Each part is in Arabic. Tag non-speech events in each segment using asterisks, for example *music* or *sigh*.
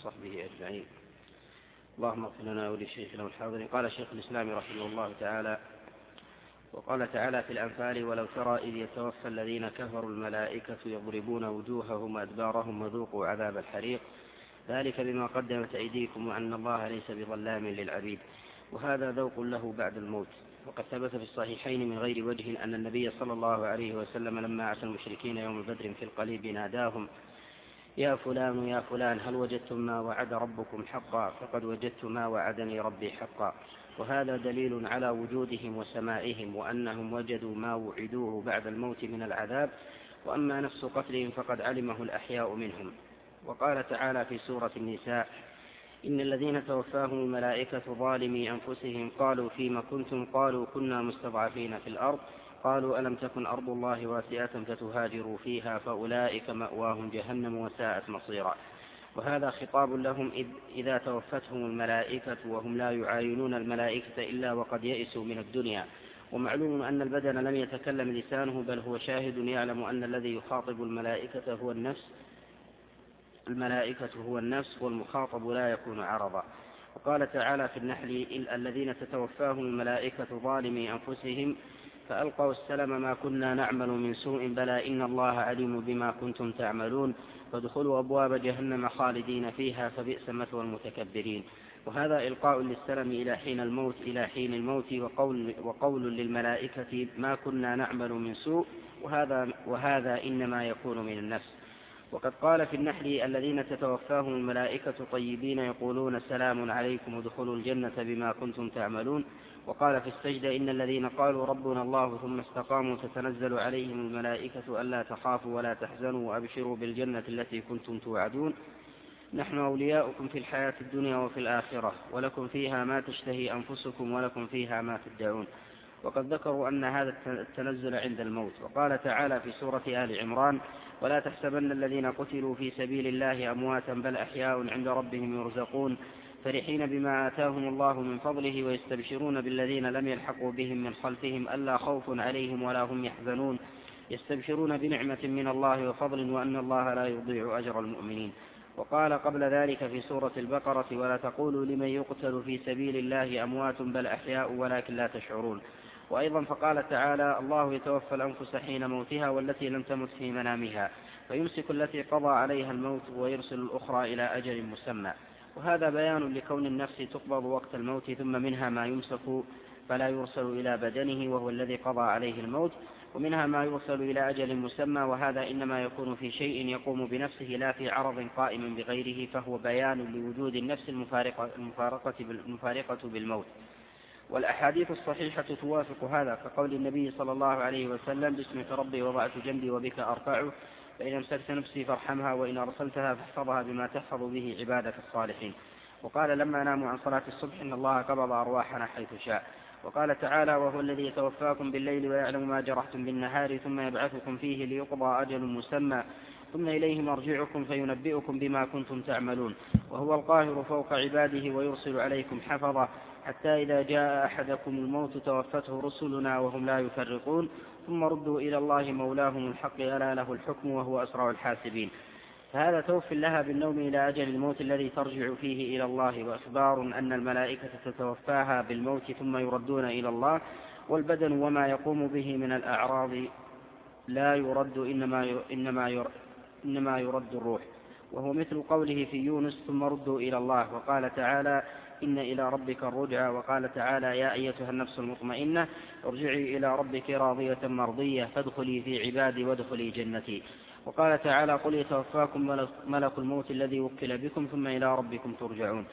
وصحبه أجمعين. اللهم اغفر لنا ولشيخنا الحاضرين. قال شيخ الإسلام رحمه الله تعالى وقال تعالى في الأنفال ولو ترى إذ يتوفى الذين كفروا الملائكة يضربون وجوههم وأدبارهم وذوقوا عذاب الحريق ذلك بما قدمت أيديكم وأن الله ليس بظلام للعبيد. وهذا ذوق له بعد الموت. وقد ثبت في الصحيحين من غير وجه أن النبي صلى الله عليه وسلم لما عسى المشركين يوم بدر في القليب ناداهم يا فلان يا فلان هل وجدتم ما وعد ربكم حقا؟ فقد وجدت ما وعدني ربي حقا. وهذا دليل على وجودهم وسمائهم وأنهم وجدوا ما وعدوه بعد الموت من العذاب. وأما نفس قتلهم فقد علمه الأحياء منهم. وقال تعالى في سورة النساء إن الذين توفاهم الملائكة ظالمي أنفسهم قالوا فيما كنتم؟ قالوا كنا مستضعفين في الأرض. قالوا ألم تكن أرض الله واسعة فتهاجروا فيها فأولئك مأواهم جهنم وساءت مصيرا. وهذا خطاب لهم إذ إذا توفتهم الملائكة وهم لا يعاينون الملائكة إلا وقد يئسوا من الدنيا. ومعلوم أن البدن لم يتكلم لسانه بل هو شاهد يعلم أن الذي يخاطب الملائكة هو النفس الملائكة هو النفس والمخاطب لا يكون عرضا. وقال تعالى في النحل الذين تتوفاهم الملائكة ظالمي أنفسهم فألقوا السلم ما كنا نعمل من سوء بلى إن الله عليم بما كنتم تعملون. فادخلوا أبواب جهنم خالدين فيها فبئس مثوى المتكبرين. وهذا إلقاء للسلم إلى حين الموت إلى حين الموت وقول, وقول للملائكة ما كنا نعمل من سوء. وهذا, وهذا إنما يكون من النفس. وقد قال في النحل الذين تتوفاهم الملائكة طيبين يقولون سلام عليكم ادخلوا الجنة بما كنتم تعملون. وقال في السجدة إن الذين قالوا ربنا الله ثم استقاموا تتنزل عليهم الملائكة ألا تخافوا ولا تحزنوا وأبشروا بالجنة التي كنتم توعدون. نحن أولياؤكم في الحياة الدنيا وفي الآخرة ولكم فيها ما تشتهي أنفسكم ولكم فيها ما تدعون. وقد ذكروا أن هذا التنزل عند الموت. وقال تعالى في سورة آل عمران ولا تحسبن الذين قتلوا في سبيل الله أمواتا بل أحياء عند ربهم يرزقون فرحين بما آتاهم الله من فضله ويستبشرون بالذين لم يلحقوا بهم من خلفهم ألا خوف عليهم ولا هم يحزنون يستبشرون بنعمة من الله وفضل وأن الله لا يضيع أجر المؤمنين. وقال قبل ذلك في سورة البقرة ولا تقولوا لمن يقتل في سبيل الله أموات بل أحياء ولكن لا تشعرون. وأيضا فقال تعالى الله يتوفى الأنفس حين موتها والتي لم تمت في منامها فيمسك التي قضى عليها الموت ويرسل الأخرى إلى أجل مسمى وهذا بيان لكون النفس تقبض وقت الموت ثم منها ما يمسك فلا يرسل إلى بدنه وهو الذي قضى عليه الموت ومنها ما يرسل إلى أجل مسمى وهذا إنما يكون في شيء يقوم بنفسه لا في عرض قائم بغيره فهو بيان لوجود النفس المفارقة, المفارقة, بالموت والأحاديث الصحيحة توافق هذا كقول النبي صلى الله عليه وسلم باسمك ربي وضعت جنبي وبك أرفعه فإن أمسكت نفسي فارحمها وإن أرسلتها فاحفظها بما تحفظ به عبادك الصالحين. وقال لما ناموا عن صلاة الصبح إن الله قبض أرواحنا حيث شاء. وقال تعالى وهو الذي يتوفاكم بالليل ويعلم ما جرحتم بالنهار ثم يبعثكم فيه ليقضى أجل مسمى. ثم إليه مرجعكم فينبئكم بما كنتم تعملون. وهو القاهر فوق عباده ويرسل عليكم حفظه. حتى إذا جاء أحدكم الموت توفته رسلنا وهم لا يفرقون ثم ردوا إلى الله مولاهم الحق ألا له الحكم وهو أسرع الحاسبين. فهذا توف لها بالنوم إلى أجل الموت الذي ترجع فيه إلى الله وأخبار أن الملائكة تتوفاها بالموت ثم يردون إلى الله والبدن وما يقوم به من الأعراض لا يرد إنما إنما إنما يرد الروح. وهو مثل قوله في يونس ثم ردوا إلى الله وقال تعالى إن إلى ربك الرجعى وقال تعالى يا أيتها النفس المطمئنة ارجعي إلى ربك راضية مرضية فادخلي في عبادي وادخلي جنتي. وقال تعالى قل يتوفاكم ملك الموت الذي وكل بكم ثم إلى ربكم ترجعون.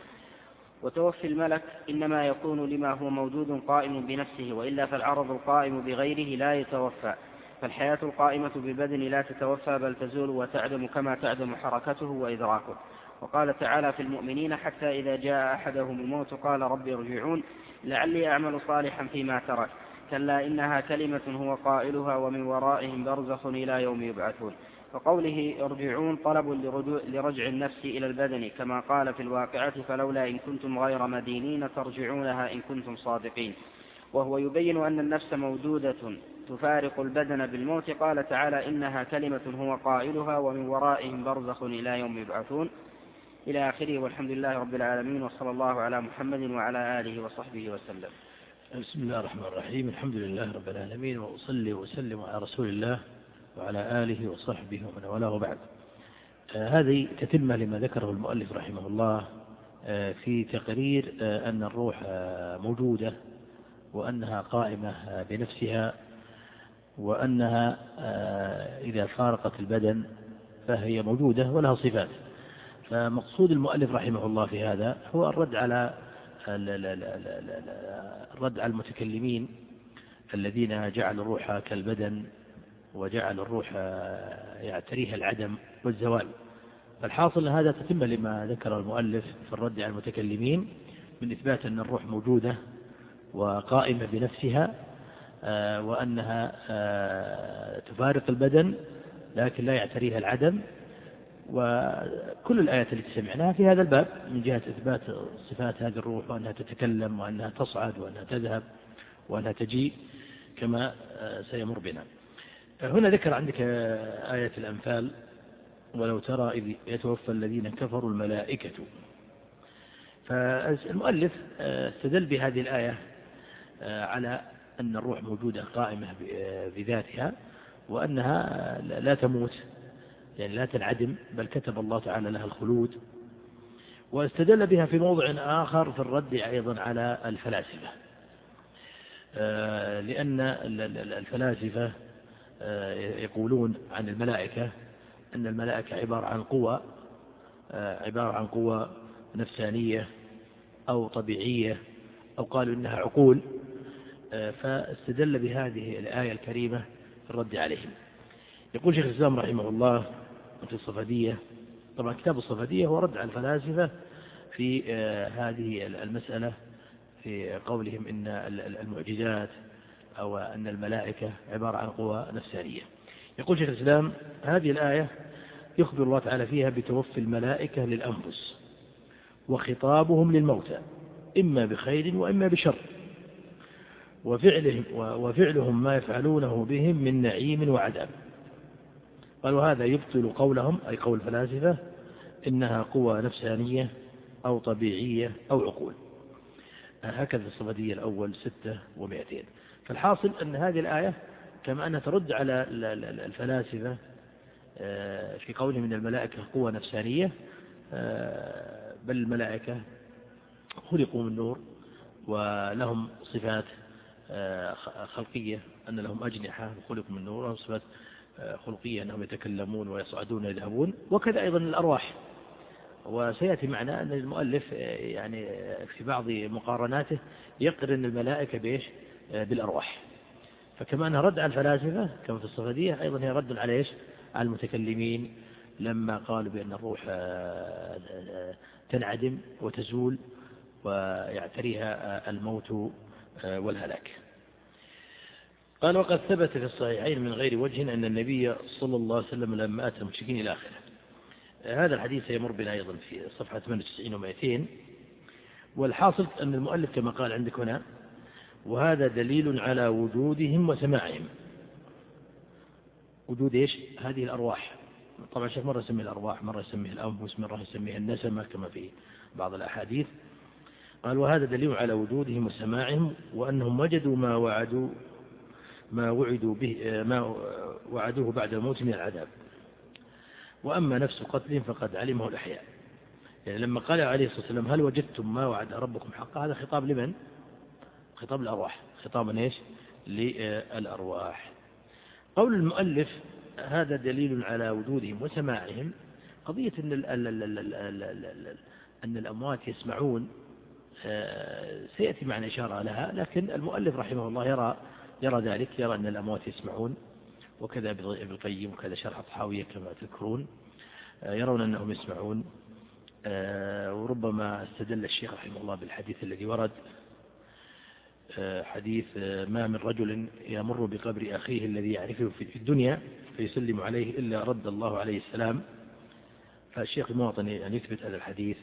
وتوفي الملك إنما يكون لما هو موجود قائم بنفسه وإلا فالعرض القائم بغيره لا يتوفى. فالحياة القائمة بالبدن لا تتوفى بل تزول وتعدم كما تعدم حركته وإدراكه. وقال تعالى في المؤمنين حتى إذا جاء أحدهم الموت قال رب ارجعون لعلي أعمل صالحا فيما ترك. كلا إنها كلمة هو قائلها ومن ورائهم برزخ إلى يوم يبعثون. فقوله ارجعون طلب لرجع النفس إلى البدن كما قال في الواقعة فلولا إن كنتم غير مدينين ترجعونها إن كنتم صادقين. وهو يبين أن النفس موجودة تفارق البدن بالموت. قال تعالى إنها كلمة هو قائلها ومن ورائهم برزخ إلى يوم يبعثون. إلى آخره والحمد لله رب العالمين وصلى الله على محمد وعلى آله وصحبه وسلم. بسم الله الرحمن الرحيم. الحمد لله رب العالمين وأصلي وسلم على رسول الله وعلى آله وصحبه ومن والاه بعد آه هذه تتمة لما ذكره المؤلف رحمه الله آه في تقرير آه أن الروح موجودة وأنها قائمة بنفسها وأنها إذا فارقت البدن فهي موجودة ولها صفات. فمقصود المؤلف رحمه الله في هذا هو الرد على الرد على المتكلمين الذين جعلوا الروح كالبدن وجعلوا الروح يعتريها العدم والزوال. فالحاصل هذا تتم لما ذكر المؤلف في الرد على المتكلمين من إثبات أن الروح موجودة وقائمة بنفسها آه، وأنها آه، تفارق البدن لكن لا يعتريها العدم. وكل الآيات التي سمعناها في هذا الباب من جهة إثبات صفات هذه الروح وأنها تتكلم وأنها تصعد وأنها تذهب وأنها تجيء كما آه، سيمر بنا. هنا ذكر عندك آية الأنفال ولو ترى إذ يتوفى الذين كفروا الملائكة. فالمؤلف آه، استدل بهذه الآية آه، على أن الروح موجودة قائمة بذاتها وأنها لا تموت. يعني لا تنعدم بل كتب الله تعالى لها الخلود واستدل بها في موضع آخر في الرد أيضا على الفلاسفة. آه، لأن الفلاسفة آه، يقولون عن الملائكة أن الملائكة عبارة عن قوى آه، عبارة عن قوى نفسانية أو طبيعية أو قالوا إنها عقول فاستدل بهذه الآية الكريمة في الرد عليهم. يقول شيخ الإسلام رحمه الله في الصفدية. طبعا كتاب الصفدية هو رد على الفلاسفة في آه، هذه المسألة في قولهم إن المعجزات أو أن الملائكة عبارة عن قوى نفسانية. يقول شيخ الإسلام هذه الآية يخبر الله تعالى فيها بتوفي الملائكة للأنفس وخطابهم للموتى إما بخير وإما بشر. وفعلهم, وفعلهم ما يفعلونه بهم من نعيم وعذاب. قال وهذا يبطل قولهم أي قول الفلاسفة إنها قوى نفسانية أو طبيعية أو عقول. هكذا الصفدية الأول ستة ومائتين فالحاصل أن هذه الآية كما أنها ترد على الفلاسفة آه، في قولهم من الملائكة قوة نفسانية آه، بل الملائكة خلقوا من نور ولهم صفات آه، خلقية أن لهم أجنحة وخلقوا من نور ولهم صفات خلقية أنهم يتكلمون ويصعدون ويذهبون وكذا أيضا الأرواح. وسيأتي معنا أن المؤلف يعني في بعض مقارناته يقرن الملائكة بإيش؟ بالأرواح. فكما أنها رد على الفلاسفة كما في الصفدية أيضا هي رد على إيش؟ على المتكلمين. لما قالوا بأن الروح تنعدم وتزول ويعتريها الموت والهلاك. قال وقد ثبت في الصحيحين من غير وجه أن النبي صلى الله عليه وسلم لما أتى المشركين إلى آخره. هذا الحديث سيمر بنا أيضا في صفحة 98 و200 والحاصل أن المؤلف كما قال عندك هنا وهذا دليل على وجودهم وسماعهم. وجود إيش؟ هذه الأرواح. طبعا شيخ مرة يسميه الأرواح مرة يسميه الأنفس مرة يسميه النسمة كما في بعض الأحاديث. قال وهذا دليل على وجودهم وسماعهم وأنهم وجدوا ما وعدوا ما وعدوا به ما وعدوه بعد الموت من العذاب. وأما نفس قتل فقد علمه الأحياء. يعني لما قال عليه الصلاة والسلام هل وجدتم ما وعد ربكم حقا؟ هذا خطاب لمن؟ خطاب الأرواح. خطابا إيش؟ للأرواح. قول المؤلف هذا دليل على وجودهم وسماعهم. قضية أن, أن الأموات يسمعون آه، سيأتي معنا إشارة لها لكن المؤلف رحمه الله يرى يرى ذلك يرى أن الأموات يسمعون وكذا ابن القيم وكذا شرح الطحاوية كما تذكرون آه، يرون أنهم يسمعون آه، وربما استدل الشيخ رحمه الله بالحديث الذي ورد آه، حديث ما من رجل يمر بقبر أخيه الذي يعرفه في الدنيا فيسلم عليه إلا رد الله عليه السلام. فالشيخ المواطن أن يثبت هذا الحديث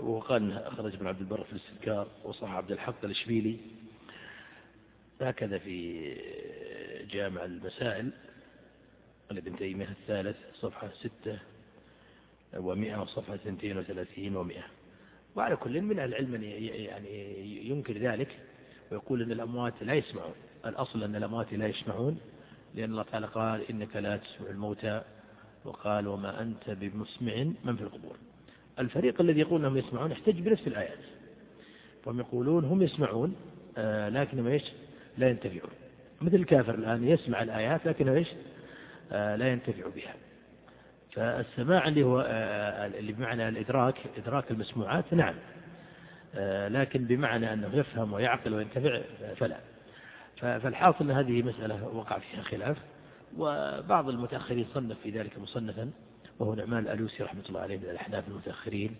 وقال أخرج ابن عبد البر في الاستذكار وصح عبد الحق الإشبيلي هكذا في جامع المسائل لابن تيمية الثالث صفحة ستة ومئة وصفحة سنتين وثلاثين ومئة. وعلى كل من العلم يعني ينكر ذلك ويقول أن الأموات لا يسمعون. الأصل أن الأموات لا يسمعون لأن الله تعالى قال إنك لا تسمع الموتى وقال وما أنت بمسمع من في القبور. الفريق الذي يقول أنهم يسمعون يحتج بنفس الآيات. فهم يقولون هم يسمعون آه لكنهم إيش؟ لا ينتفعون مثل الكافر الآن يسمع الآيات لكنه إيش؟ آه لا ينتفع بها. فالسماع اللي هو آه اللي بمعنى الإدراك إدراك المسموعات نعم. آه لكن بمعنى أنه يفهم ويعقل وينتفع فلا. فالحاصل أن هذه مسألة وقع فيها خلاف وبعض المتأخرين صنف في ذلك مصنفا وهو نعمان الألوسي رحمة الله عليه من الأحناف المتأخرين.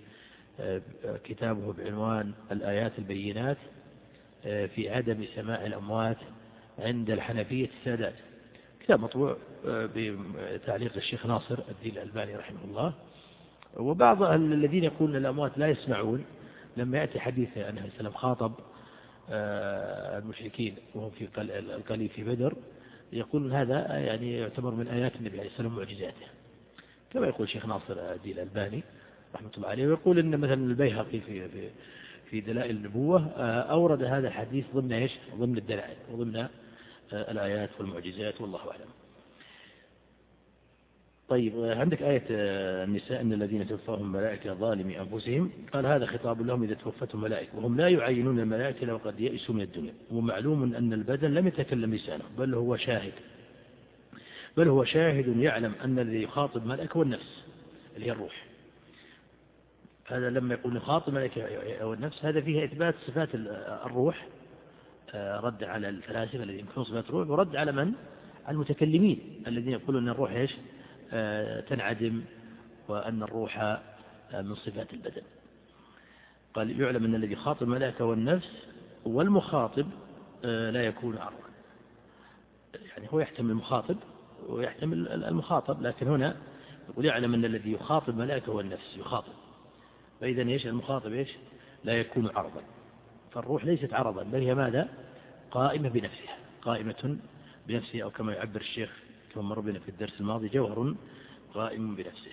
آه، كتابه بعنوان الآيات البينات. آه، في عدم سماع الأموات عند الحنفية السادات. كتاب مطبوع آه، بتعليق الشيخ ناصر الدين الألباني رحمه الله. وبعض الذين يقولون الأموات لا يسمعون لما يأتي حديث أنه السلام خاطب المشركين وهم في القليل في بدر يقول هذا يعني يعتبر من آيات النبي عليه السلام معجزاته كما يقول شيخ ناصر الدين الألباني رحمة الله عليه ويقول أن مثلا البيهقي في في في دلائل النبوة آه، أورد هذا الحديث ضمن إيش؟ ضمن الدلائل وضمن آه، الآيات والمعجزات والله أعلم. طيب آه، عندك آية النساء أن الذين توفاهم ملائكة ظالمي أنفسهم. قال هذا خطاب لهم إذا توفتهم ملائكة وهم لا يعينون الملائكة لو قد يئسوا من الدنيا. ومعلوم أن البدن لم يتكلم لسانه بل هو شاهد. بل هو شاهد يعلم أن الذي يخاطب ملائكة هو النفس اللي هي الروح. هذا لما يقول يخاطب ملائكة أو النفس هذا فيه إثبات صفات الروح آه، رد على الفلاسفة الذين ينكرون صفات الروح ورد على من؟ على المتكلمين الذين يقولون أن الروح إيش؟ آه، تنعدم وأن الروح آه، من صفات البدن قال يعلم أن الذي خاطب الملائكة والنفس والمخاطب لا يكون عرضا يعني هو يحتمل المخاطب ويحتمل المخاطب لكن هنا يقول يعلم أن الذي يخاطب ملائكة هو النفس يخاطب فإذا إيش المخاطب إيش؟ لا يكون عرضا. فالروح ليست عرضا بل هي ماذا؟ قائمة بنفسها قائمة بنفسها أو كما يعبر الشيخ كما مر بنا في الدرس الماضي جوهر قائم بنفسه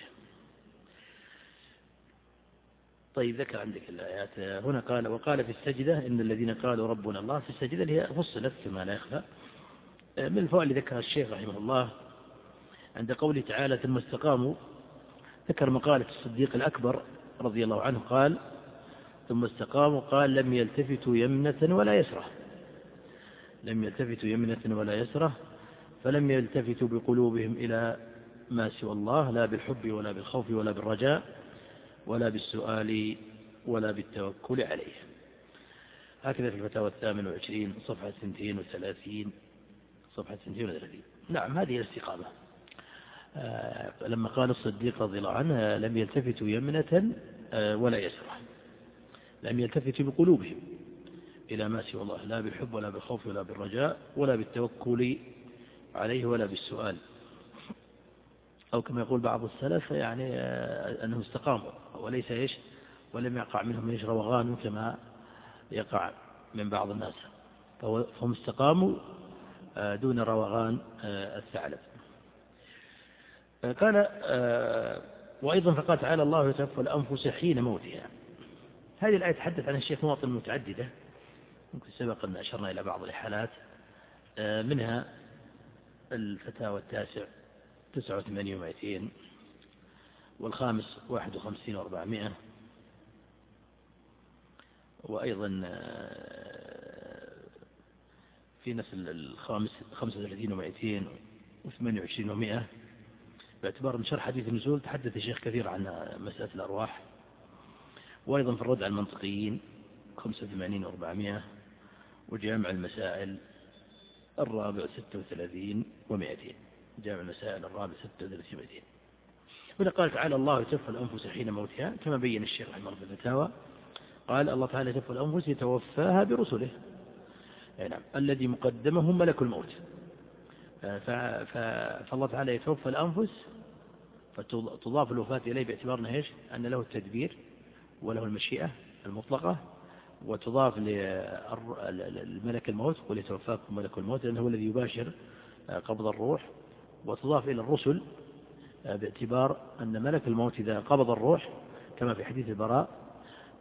طيب ذكر عندك الآيات. هنا قال وقال في السجدة إن الذين قالوا ربنا الله في السجدة اللي هي فصلت كما لا يخفى. من الفوائد اللي ذكرها الشيخ رحمه الله عند قوله تعالى ثم استقاموا. ذكر مقالة الصديق الأكبر رضي الله عنه قال ثم استقاموا قال لم يلتفتوا يمنة ولا يسرة. لم يلتفتوا يمنة ولا يسرة فلم يلتفتوا بقلوبهم إلى ما سوى الله لا بالحب ولا بالخوف ولا بالرجاء ولا بالسؤال ولا بالتوكل عليه. هكذا في الفتاوى الثامن وعشرين صفحة سنتين وثلاثين صفحة 32 نعم هذه الاستقامة. لما قال الصديق رضي الله عنه لم يلتفتوا يمنة آه، ولا يسرة لم يلتفتوا بقلوبهم إلى ما سوى الله لا بالحب ولا بالخوف ولا بالرجاء ولا بالتوكل عليه ولا بالسؤال. أو كما يقول بعض السلف يعني آه، أنهم استقاموا وليس إيش؟ ولم يقع منهم إيش؟ روغان كما يقع من بعض الناس. فهم استقاموا آه، دون روغان آه، الثعلب. آه، قال وأيضا فقال تعالى الله يتوفى الأنفس حين موتها. هذه الآية تحدث عن الشيخ مواطن متعددة ممكن سبق أن أشرنا إلى بعض الحالات منها الفتاوى التاسع تسعة وثمانين ومائتين والخامس واحد وخمسين وأربعمائة وأيضا في نفس الخامس خمسة وثلاثين ومائتين وثمانية وعشرين ومائة باعتبار من شرح حديث النزول تحدث الشيخ كثير عن مسألة الأرواح وأيضا في الرد على المنطقيين خمسة وثمانين وأربعمائة وجامع المسائل الرابع ستة وثلاثين ومائتين جامع المسائل الرابع ستة وثلاثين ومائتين. هنا قال تعالى الله يتوفى الأنفس حين موتها كما بين الشيخ رحمه الله في الفتاوى قال الله تعالى يتوفى الأنفس يتوفاها برسله. نعم الذي مقدمه ملك الموت. فالله تعالى يتوفى الأنفس فتضاف الوفاة إليه باعتبار إيش؟ أن له التدبير وله المشيئة المطلقة وتضاف لملك الموت قل يتوفاكم ملك الموت لأنه هو الذي يباشر قبض الروح. وتضاف إلى الرسل باعتبار أن ملك الموت إذا قبض الروح كما في حديث البراء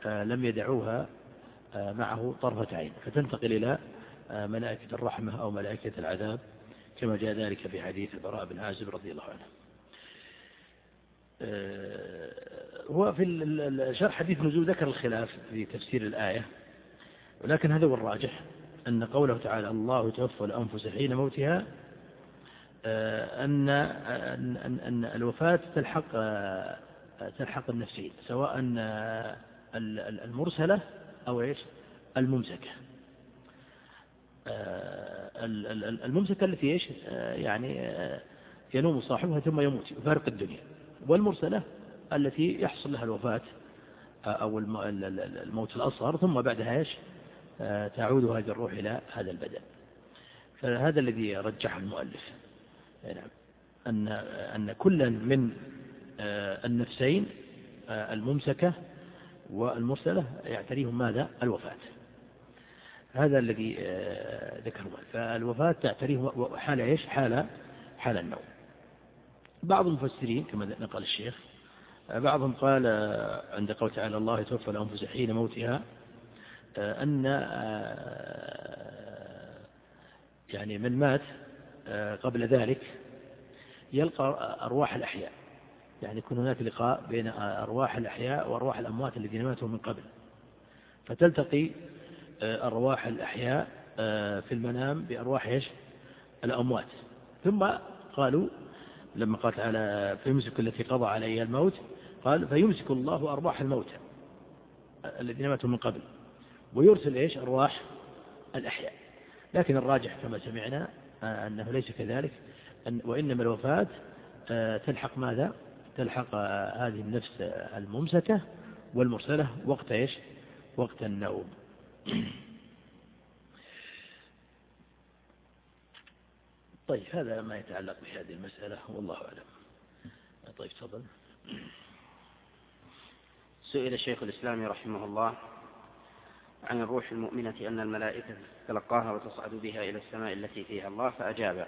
لم يدعوها معه طرفة عين فتنتقل إلى ملائكة الرحمة أو ملائكة العذاب. كما جاء ذلك في حديث البراء بن عازب رضي الله عنه. هو في شرح حديث نزول ذكر الخلاف في تفسير الآية ولكن هذا هو الراجح أن قوله تعالى الله يتوفى الأنفس حين موتها آه، أن أن أن الوفاة تلحق آه، تلحق النفسين سواء آه، المرسلة أو إيش؟ الممسكة. الممسكة التي إيش؟ يعني ينوم صاحبها ثم يموت يفارق الدنيا. والمرسلة التي يحصل لها الوفاة أو الموت الأصغر ثم بعدها إيش؟ تعود هذه الروح إلى هذا البدن. فهذا الذي رجح المؤلف. نعم. أن أن كلا من آه، النفسين آه، الممسكة والمرسلة يعتريهم ماذا؟ الوفاة. هذا الذي آه، ذكره. فالوفاة تعتريهم حال إيش؟ حال حال النوم. بعض المفسرين كما نقل الشيخ بعضهم قال عند قول تعالى الله يتوفى الأنفس حين موتها أن يعني من مات قبل ذلك يلقى أرواح الأحياء. يعني يكون هناك لقاء بين أرواح الأحياء وأرواح الأموات الذين ماتوا من قبل. فتلتقي أرواح الأحياء في المنام بأرواح إيش؟ الأموات. ثم قالوا لما قال تعالى فيمسك التي قضى عليها الموت قال فيمسك الله أرواح الموتى الذين ماتوا من قبل ويرسل إيش؟ أرواح الأحياء. لكن الراجح كما سمعنا أنه ليس كذلك وإنما الوفاة آه، تلحق ماذا؟ تلحق آه، هذه النفس الممسكة والمرسلة وقت إيش؟ وقت النوم. طيب هذا ما يتعلق بهذه المسألة والله أعلم. طيب تفضل. سئل شيخ الإسلام رحمه الله عن الروح المؤمنة أن الملائكة تلقاها وتصعد بها إلى السماء التي فيها الله فأجاب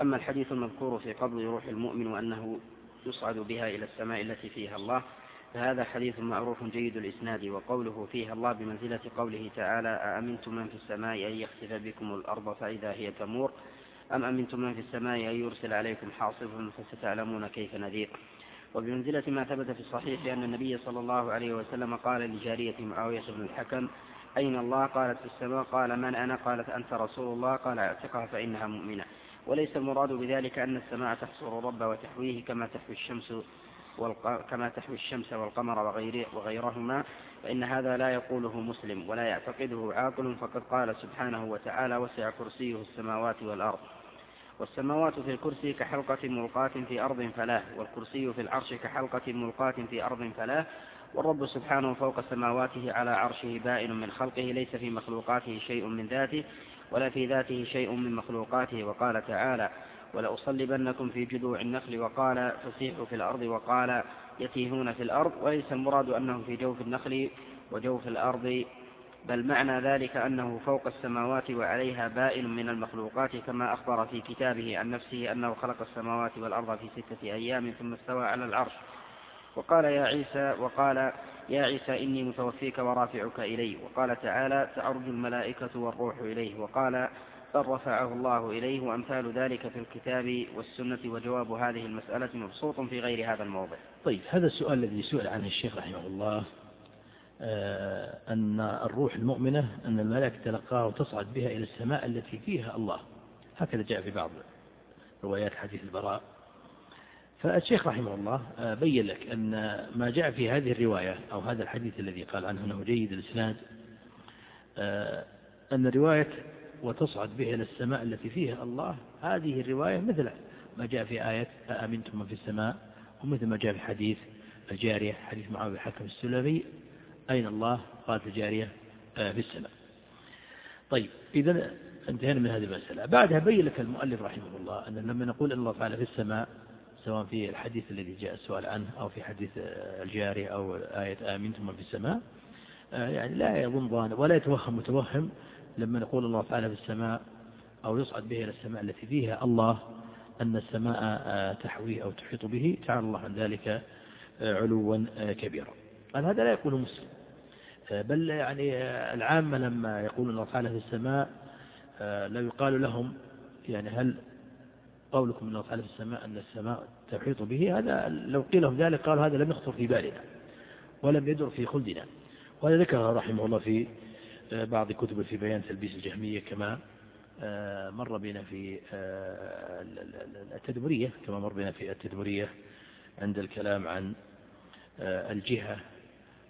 أما الحديث المذكور في قبض روح المؤمن وأنه يصعد بها إلى السماء التي فيها الله فهذا حديث معروف جيد الإسناد وقوله فيها الله بمنزلة قوله تعالى أأمنتم من في السماء أن يخسف بكم الأرض فإذا هي تمور؟ أم أمنتم من في السماء أن يرسل عليكم حاصفا فستعلمون كيف نذير؟ وبمنزلة ما ثبت في الصحيح أن النبي صلى الله عليه وسلم قال لجارية معاوية بن الحكم أين الله؟ قالت في السماء. قال من أنا؟ قالت أنت رسول الله. قال اعتقها فإنها مؤمنة. وليس المراد بذلك أن السماء تحصر الرب وتحويه كما تحوي الشمس. كما تحوي الشمس والقمر وغير... وغيرهما فإن هذا لا يقوله مسلم ولا يعتقده عاقل فقد قال سبحانه وتعالى وسع كرسيه السماوات والأرض. والسماوات في الكرسي كحلقة ملقاة في أرض فلاه والكرسي في العرش كحلقة ملقاة في أرض فلاه والرب سبحانه فوق سماواته على عرشه بائن من خلقه ليس في مخلوقاته شيء من ذاته ولا في ذاته شيء من مخلوقاته. وقال تعالى ولأصلبنكم في جذوع النخل وقال فسيحوا في الأرض وقال يتيهون في الأرض وليس المراد أنهم في جوف النخل وجوف الأرض بل معنى ذلك أنه فوق السماوات وعليها بائن من المخلوقات كما أخبر في كتابه عن نفسه أنه خلق السماوات والأرض في ستة أيام ثم استوى على العرش. وقال يا عيسى وقال يا عيسى إني متوفيك ورافعك إلي. وقال تعالى تعرج الملائكة والروح إليه. وقال بل رفعه الله إليه وأمثال ذلك في الكتاب والسنة وجواب هذه المسألة مبسوط في غير هذا الموضع. طيب هذا السؤال الذي سئل عنه الشيخ رحمه الله آه، أن الروح المؤمنة أن الملائكة تلقاها وتصعد بها إلى السماء التي فيها الله. هكذا جاء في بعض روايات حديث البراء. فالشيخ رحمه الله آه، بين لك أن ما جاء في هذه الرواية أو هذا الحديث الذي قال عنه أنه جيد الإسناد آه، أن رواية وتصعد به إلى السماء التي فيها الله. هذه الرواية مثل ما جاء في آية أأمنتم من في السماء ومثل ما جاء في حديث الجارية حديث معاوية الحكم السلمي أين الله؟ قالت الجارية آه، في السماء. طيب إذا انتهينا من هذه المسألة. بعدها بين لك المؤلف رحمه الله أن لما نقول أن الله تعالى في السماء سواء في الحديث الذي جاء السؤال عنه أو في حديث الجارية أو آية آمنتم في السماء آه، يعني لا يظن ظان ولا يتوهم متوهم لما نقول الله تعالى في السماء أو يصعد به إلى السماء التي فيها الله أن السماء تحويه أو تحيط به تعالى الله عن ذلك علوا كبيرا. قال هذا لا يكون مسلم. بل يعني العامة لما يقولون الله تعالى في السماء لا يقال لهم يعني هل قولكم الله تعالى في السماء أن السماء تحيط به؟ هذا لو قيل لهم ذلك قالوا هذا لم يخطر في بالنا ولم يدر في خلدنا. وهذا ذكره رحمه الله في بعض كتب في بيان تلبيس الجهمية كما مر بنا في التدبرية كما مر بنا في التدبرية عند الكلام عن الجهة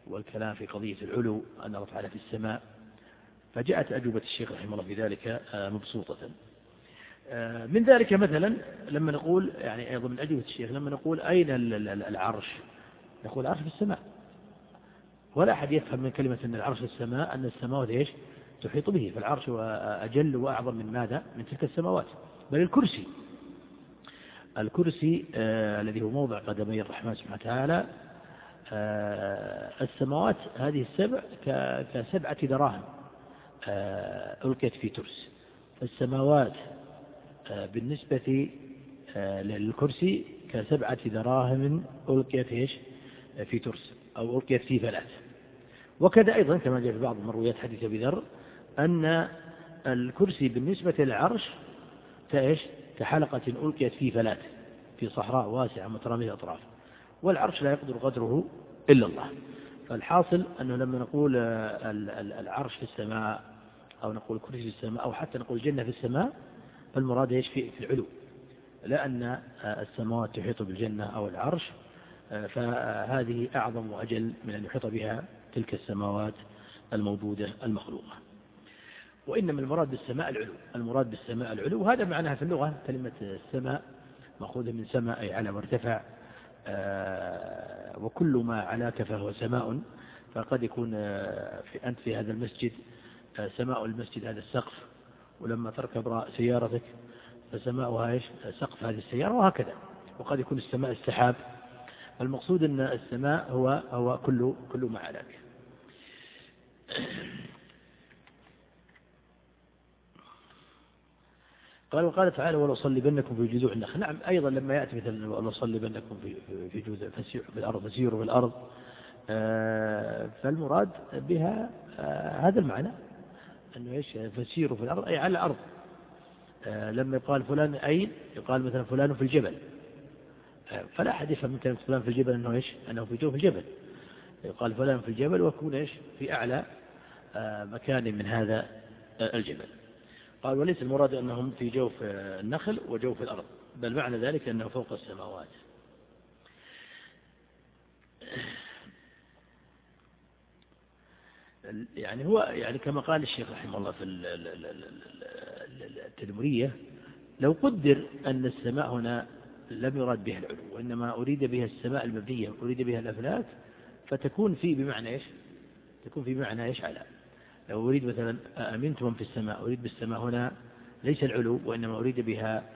والكلام في قضية العلو أن الله تعالى في السماء. فجاءت أجوبة الشيخ رحمه الله في ذلك مبسوطة. من ذلك مثلا لما نقول يعني أيضا من أجوبة الشيخ لما نقول أين العرش؟ نقول العرش في السماء. ولا أحد يفهم من كلمة أن العرش السماء أن السماوات إيش؟ تحيط به. فالعرش أجل وأعظم من ماذا؟ من تلك السماوات. بل الكرسي. الكرسي آه الذي هو موضع قدمي الرحمن سبحانه وتعالى آه السماوات هذه السبع كسبعة دراهم آه ألقيت في ترس. فالسماوات آه بالنسبة آه للكرسي كسبعة دراهم ألقيت إيش؟ في ترس أو ألقيت في فلات. وكذا أيضا كما جاء في بعض مرويات حديث أبي ذر أن الكرسي بالنسبة للعرش كإيش كحلقة ألقيت في فلات في صحراء واسعة مترامية أطراف والعرش لا يقدر قدره إلا الله. فالحاصل أنه لما نقول العرش في السماء أو نقول كرسي في السماء أو حتى نقول جنة في السماء فالمراد إيش؟ في العلو. لأن السماوات تحيط بالجنة أو العرش فهذه أعظم وأجل من أن يحيط بها تلك السماوات الموجودة المخلوقة. وإنما المراد بالسماء العلو. المراد بالسماء العلو وهذا معناها في اللغة كلمة السماء مأخوذة من سماء أي على وارتفع. وكل ما علاك فهو سماء. فقد يكون في أنت في هذا المسجد سماء المسجد هذا السقف. ولما تركب سيارتك فسماؤها إيش؟ سقف هذه السيارة وهكذا. وقد يكون السماء السحاب. المقصود أن السماء هو هو كل كل ما علاك. قال وقال تعالى ولو صلبنكم في جذوع النخل. نعم أيضا لما يأتي مثلا ولو صلبنكم في في جذوع في الأرض فسيروا في الأرض. آه، فالمراد بها آه، هذا المعنى. أنه إيش؟ فسيروا في الأرض أي على الأرض آه، لما يقال فلان أين؟ يقال مثلا فلان في الجبل. فلا أحد يفهم من كلمة فلان في الجبل أنه إيش؟ أنه في جوف الجبل يقال فلان في الجبل ويكون إيش؟ في أعلى مكان من هذا الجبل. قال وليس المراد أنهم في جوف النخل وجوف الأرض بل معنى ذلك أنه فوق السماوات. يعني هو يعني كما قال الشيخ رحمه الله في التدمرية لو قدر أن السماء هنا لم يراد بها العلو وإنما أريد بها السماء المبنية أريد بها الأفلاك فتكون في بمعنى إيش؟ تكون في بمعنى إيش على؟ لو أريد مثلا أمنتم في السماء أريد بالسماء هنا ليس العلو وإنما أريد بها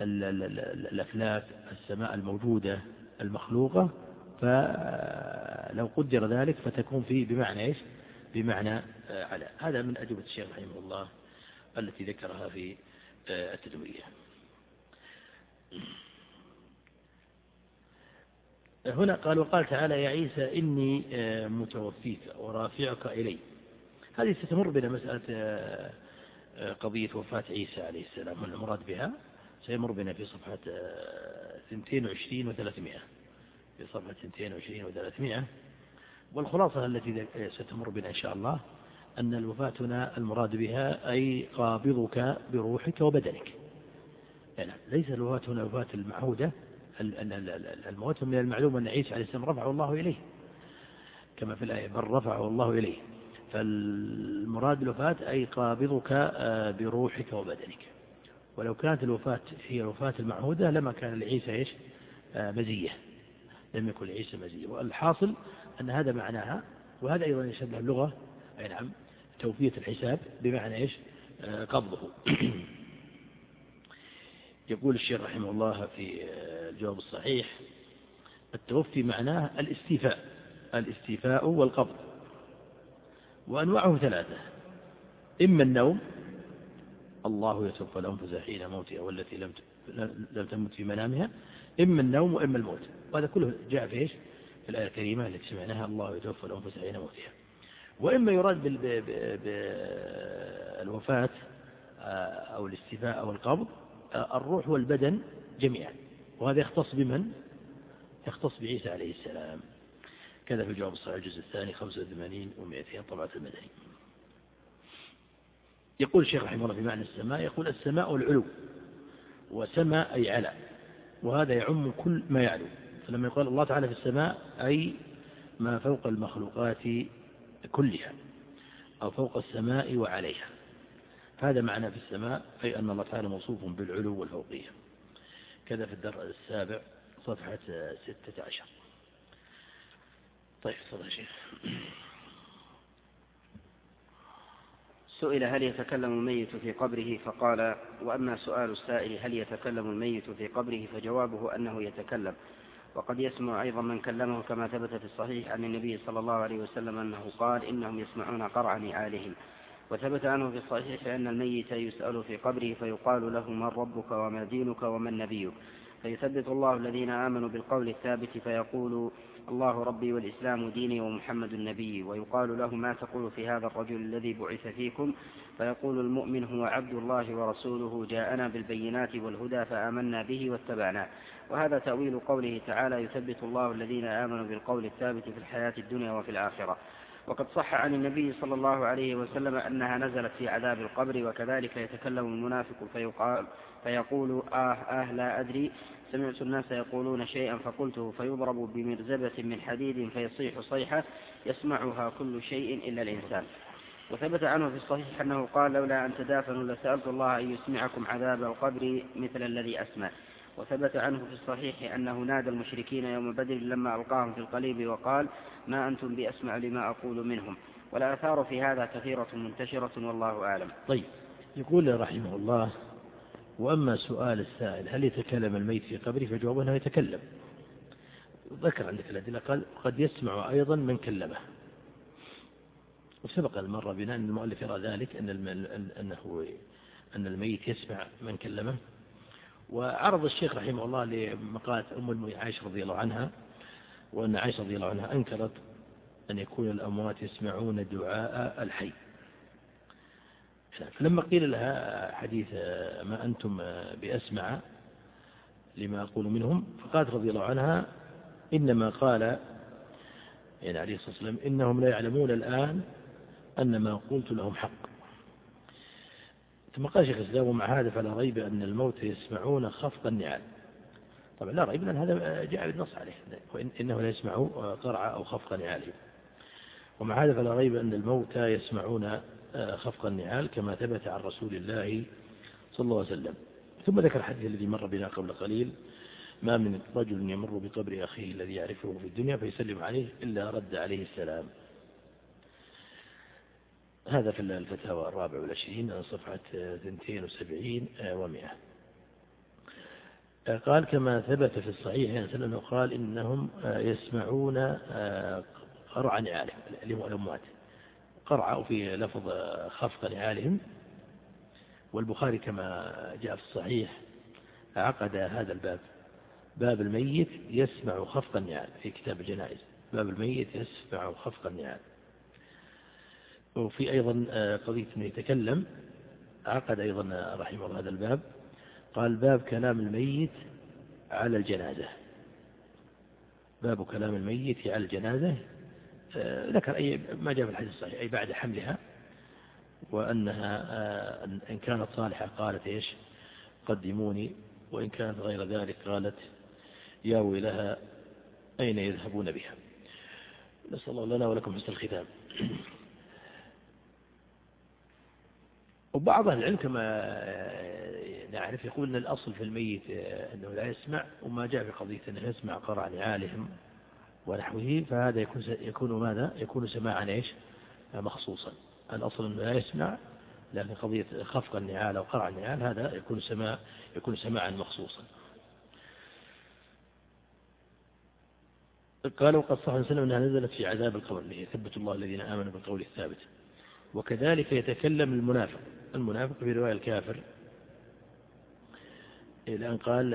الأفلاك السماء الموجودة المخلوقة فلو قدر ذلك فتكون فيه بمعنى إيش؟ بمعنى على. هذا من أجوبة الشيخ رحمه الله التي ذكرها في التدوية. هنا قال وقال تعالى يا عيسى إني متوفيك ورافعك إلي. هذه ستمر بنا مسألة آه، آه، قضية وفاة عيسى عليه السلام والمراد بها سيمر بنا في صفحة 22 و300 في صفحة 22 و300 والخلاصة التي ستمر بنا إن شاء الله أن الوفاة هنا المراد بها أي قابضك بروحك وبدنك. يعني ليس الوفاة هنا وفاة المعهودة الموت من المعلوم أن عيسى عليه السلام رفعه الله إليه. كما في الآية بل رفعه الله إليه. فالمراد الوفاة أي قابضك آه، بروحك وبدنك. ولو كانت الوفاة هي الوفاة المعهودة لما كان لعيسى إيش؟ آه، مزية. لم يكن لعيسى مزية. والحاصل أن هذا معناها وهذا أيضا يشبه اللغة أي نعم توفية الحساب بمعنى إيش؟ آه، قبضه. *clears throat* يقول الشيخ رحمه الله في الجواب الصحيح التوفي معناه الاستيفاء الاستيفاء والقبض وأنواعه ثلاثة إما النوم الله يتوفى الأنفس حين موتها والتي لم لم تمت في منامها إما النوم وإما الموت وهذا كله جاء في إيش؟ في الآية الكريمة التي سمعناها الله يتوفى الأنفس حين موتها. وإما يراد بالوفاة آه، أو الاستيفاء أو القبض الروح والبدن جميعا. وهذا يختص بمن؟ يختص بعيسى عليه السلام. كذا في الجواب الصحيح الجزء الثاني 85 و200 طبعة المدني. يقول الشيخ رحمه الله في معنى السماء يقول السماء العلو وسماء أي على. وهذا يعم كل ما يعلو. فلما يقول الله تعالى في السماء أي ما فوق المخلوقات كلها أو فوق السماء وعليها. هذا معنى في السماء أي أن الله تعالى موصوف بالعلو والفوقية. كذا في الدرء السابع صفحة ستة عشر. طيب صدق شيخ. سئل هل يتكلم الميت في قبره؟ فقال وأما سؤال السائل هل يتكلم الميت في قبره؟ فجوابه أنه يتكلم. وقد يسمع أيضا من كلمه كما ثبت في الصحيح عن النبي صلى الله عليه وسلم أنه قال إنهم يسمعون قرع نعالهم وثبت عنه في الصحيح أن الميت يسأل في قبره فيقال له من ربك وما دينك ومن نبيك. فيثبت الله الذين آمنوا بالقول الثابت فيقول الله ربي والإسلام ديني ومحمد النبي. ويقال له ما تقول في هذا الرجل الذي بعث فيكم؟ فيقول المؤمن هو عبد الله ورسوله جاءنا بالبينات والهدى فآمنا به واتبعناه وهذا تأويل قوله تعالى يثبت الله الذين آمنوا بالقول الثابت في الحياة الدنيا وفي الآخرة. وقد صح عن النبي صلى الله عليه وسلم أنها نزلت في عذاب القبر وكذلك يتكلم المنافق فيقال فيقول آه آه لا أدري. سمعت الناس يقولون شيئا فقلته فيضرب بمرزبة من حديد فيصيح صيحة يسمعها كل شيء إلا الإنسان. وثبت عنه في الصحيح أنه قال لولا أن تدافنوا لسألت الله أن يسمعكم عذاب القبر مثل الذي أسمع. وثبت عنه في الصحيح أنه نادى المشركين يوم بدر لما ألقاهم في القليب وقال ما أنتم بأسمع لما أقول منهم. والآثار في هذا كثيرة منتشرة والله أعلم. طيب يقول رحمه الله وأما سؤال السائل هل يتكلم الميت في قبره؟ فجوابه أنه يتكلم. ذكر عندك الأدلة قال قد يسمع أيضا من كلمه. وسبق المرة بنا أن المؤلف يرى ذلك أن أنه أن الميت يسمع من كلمه. وعرض الشيخ رحمه الله لمقالة أم المؤمنين عائشة رضي الله عنها وأن عائشة رضي الله عنها أنكرت أن يكون الأموات يسمعون دعاء الحي. فلما قيل لها حديث ما أنتم بأسمع لما أقول منهم فقالت رضي الله عنها إنما قال يعني عليه الصلاة والسلام إنهم لا يعلمون الآن أن ما قلت لهم حق. ثم قال شيخ الإسلام ومع هذا فلا ريب أن الموت يسمعون خفق النعال. طبعا لا ريب لأن هذا جاء بالنص عليه إنه لا يسمع قرع أو خفق نعالهم ومع هذا فلا ريب أن الموتى يسمعون خفق النعال كما ثبت عن رسول الله صلى الله عليه وسلم. ثم ذكر الحديث الذي مر بنا قبل قليل ما من رجل يمر بقبر أخيه الذي يعرفه في الدنيا فيسلم عليه إلا رد عليه السلام. هذا في الفتاوى الرابع والعشرين صفحة 72 ومئة قال كما ثبت في الصحيح يعني أنه قال إنهم يسمعون قرع نعالهم الأموات قرع في لفظ خفق نعالهم والبخاري كما جاء في الصحيح عقد هذا الباب. باب الميت يسمع خفق النعال في كتاب الجنائز. باب الميت يسمع خفق النعال وفي أيضا آه، قضية أنه يتكلم عقد أيضا رحمه الله هذا الباب قال باب كلام الميت على الجنازة. باب كلام الميت على الجنازة آه، ذكر أي ما جاء في الحديث الصحيح أي بعد حملها وأنها آه، إن كانت صالحة قالت إيش؟ قدموني. وإن كانت غير ذلك قالت يا ويلها أين يذهبون بها؟ نسأل الله لنا ولكم حسن الختام. وبعض العلم كما نعرف يقول أن الأصل في الميت أنه لا يسمع وما جاء في قضية أنه يسمع قرع نعالهم ونحوه فهذا يكون يكون ماذا؟ يكون سماعا إيش؟ مخصوصا الأصل أنه لا يسمع لكن قضية خفق النعال أو قرع النعال هذا يكون سماع يكون سماعا مخصوصا قالوا قد صح وسلم أنها نزلت في عذاب القبر اللي يثبت الله الذين آمنوا بالقول الثابت وكذلك يتكلم المنافق. المنافق في رواية الكافر الآن قال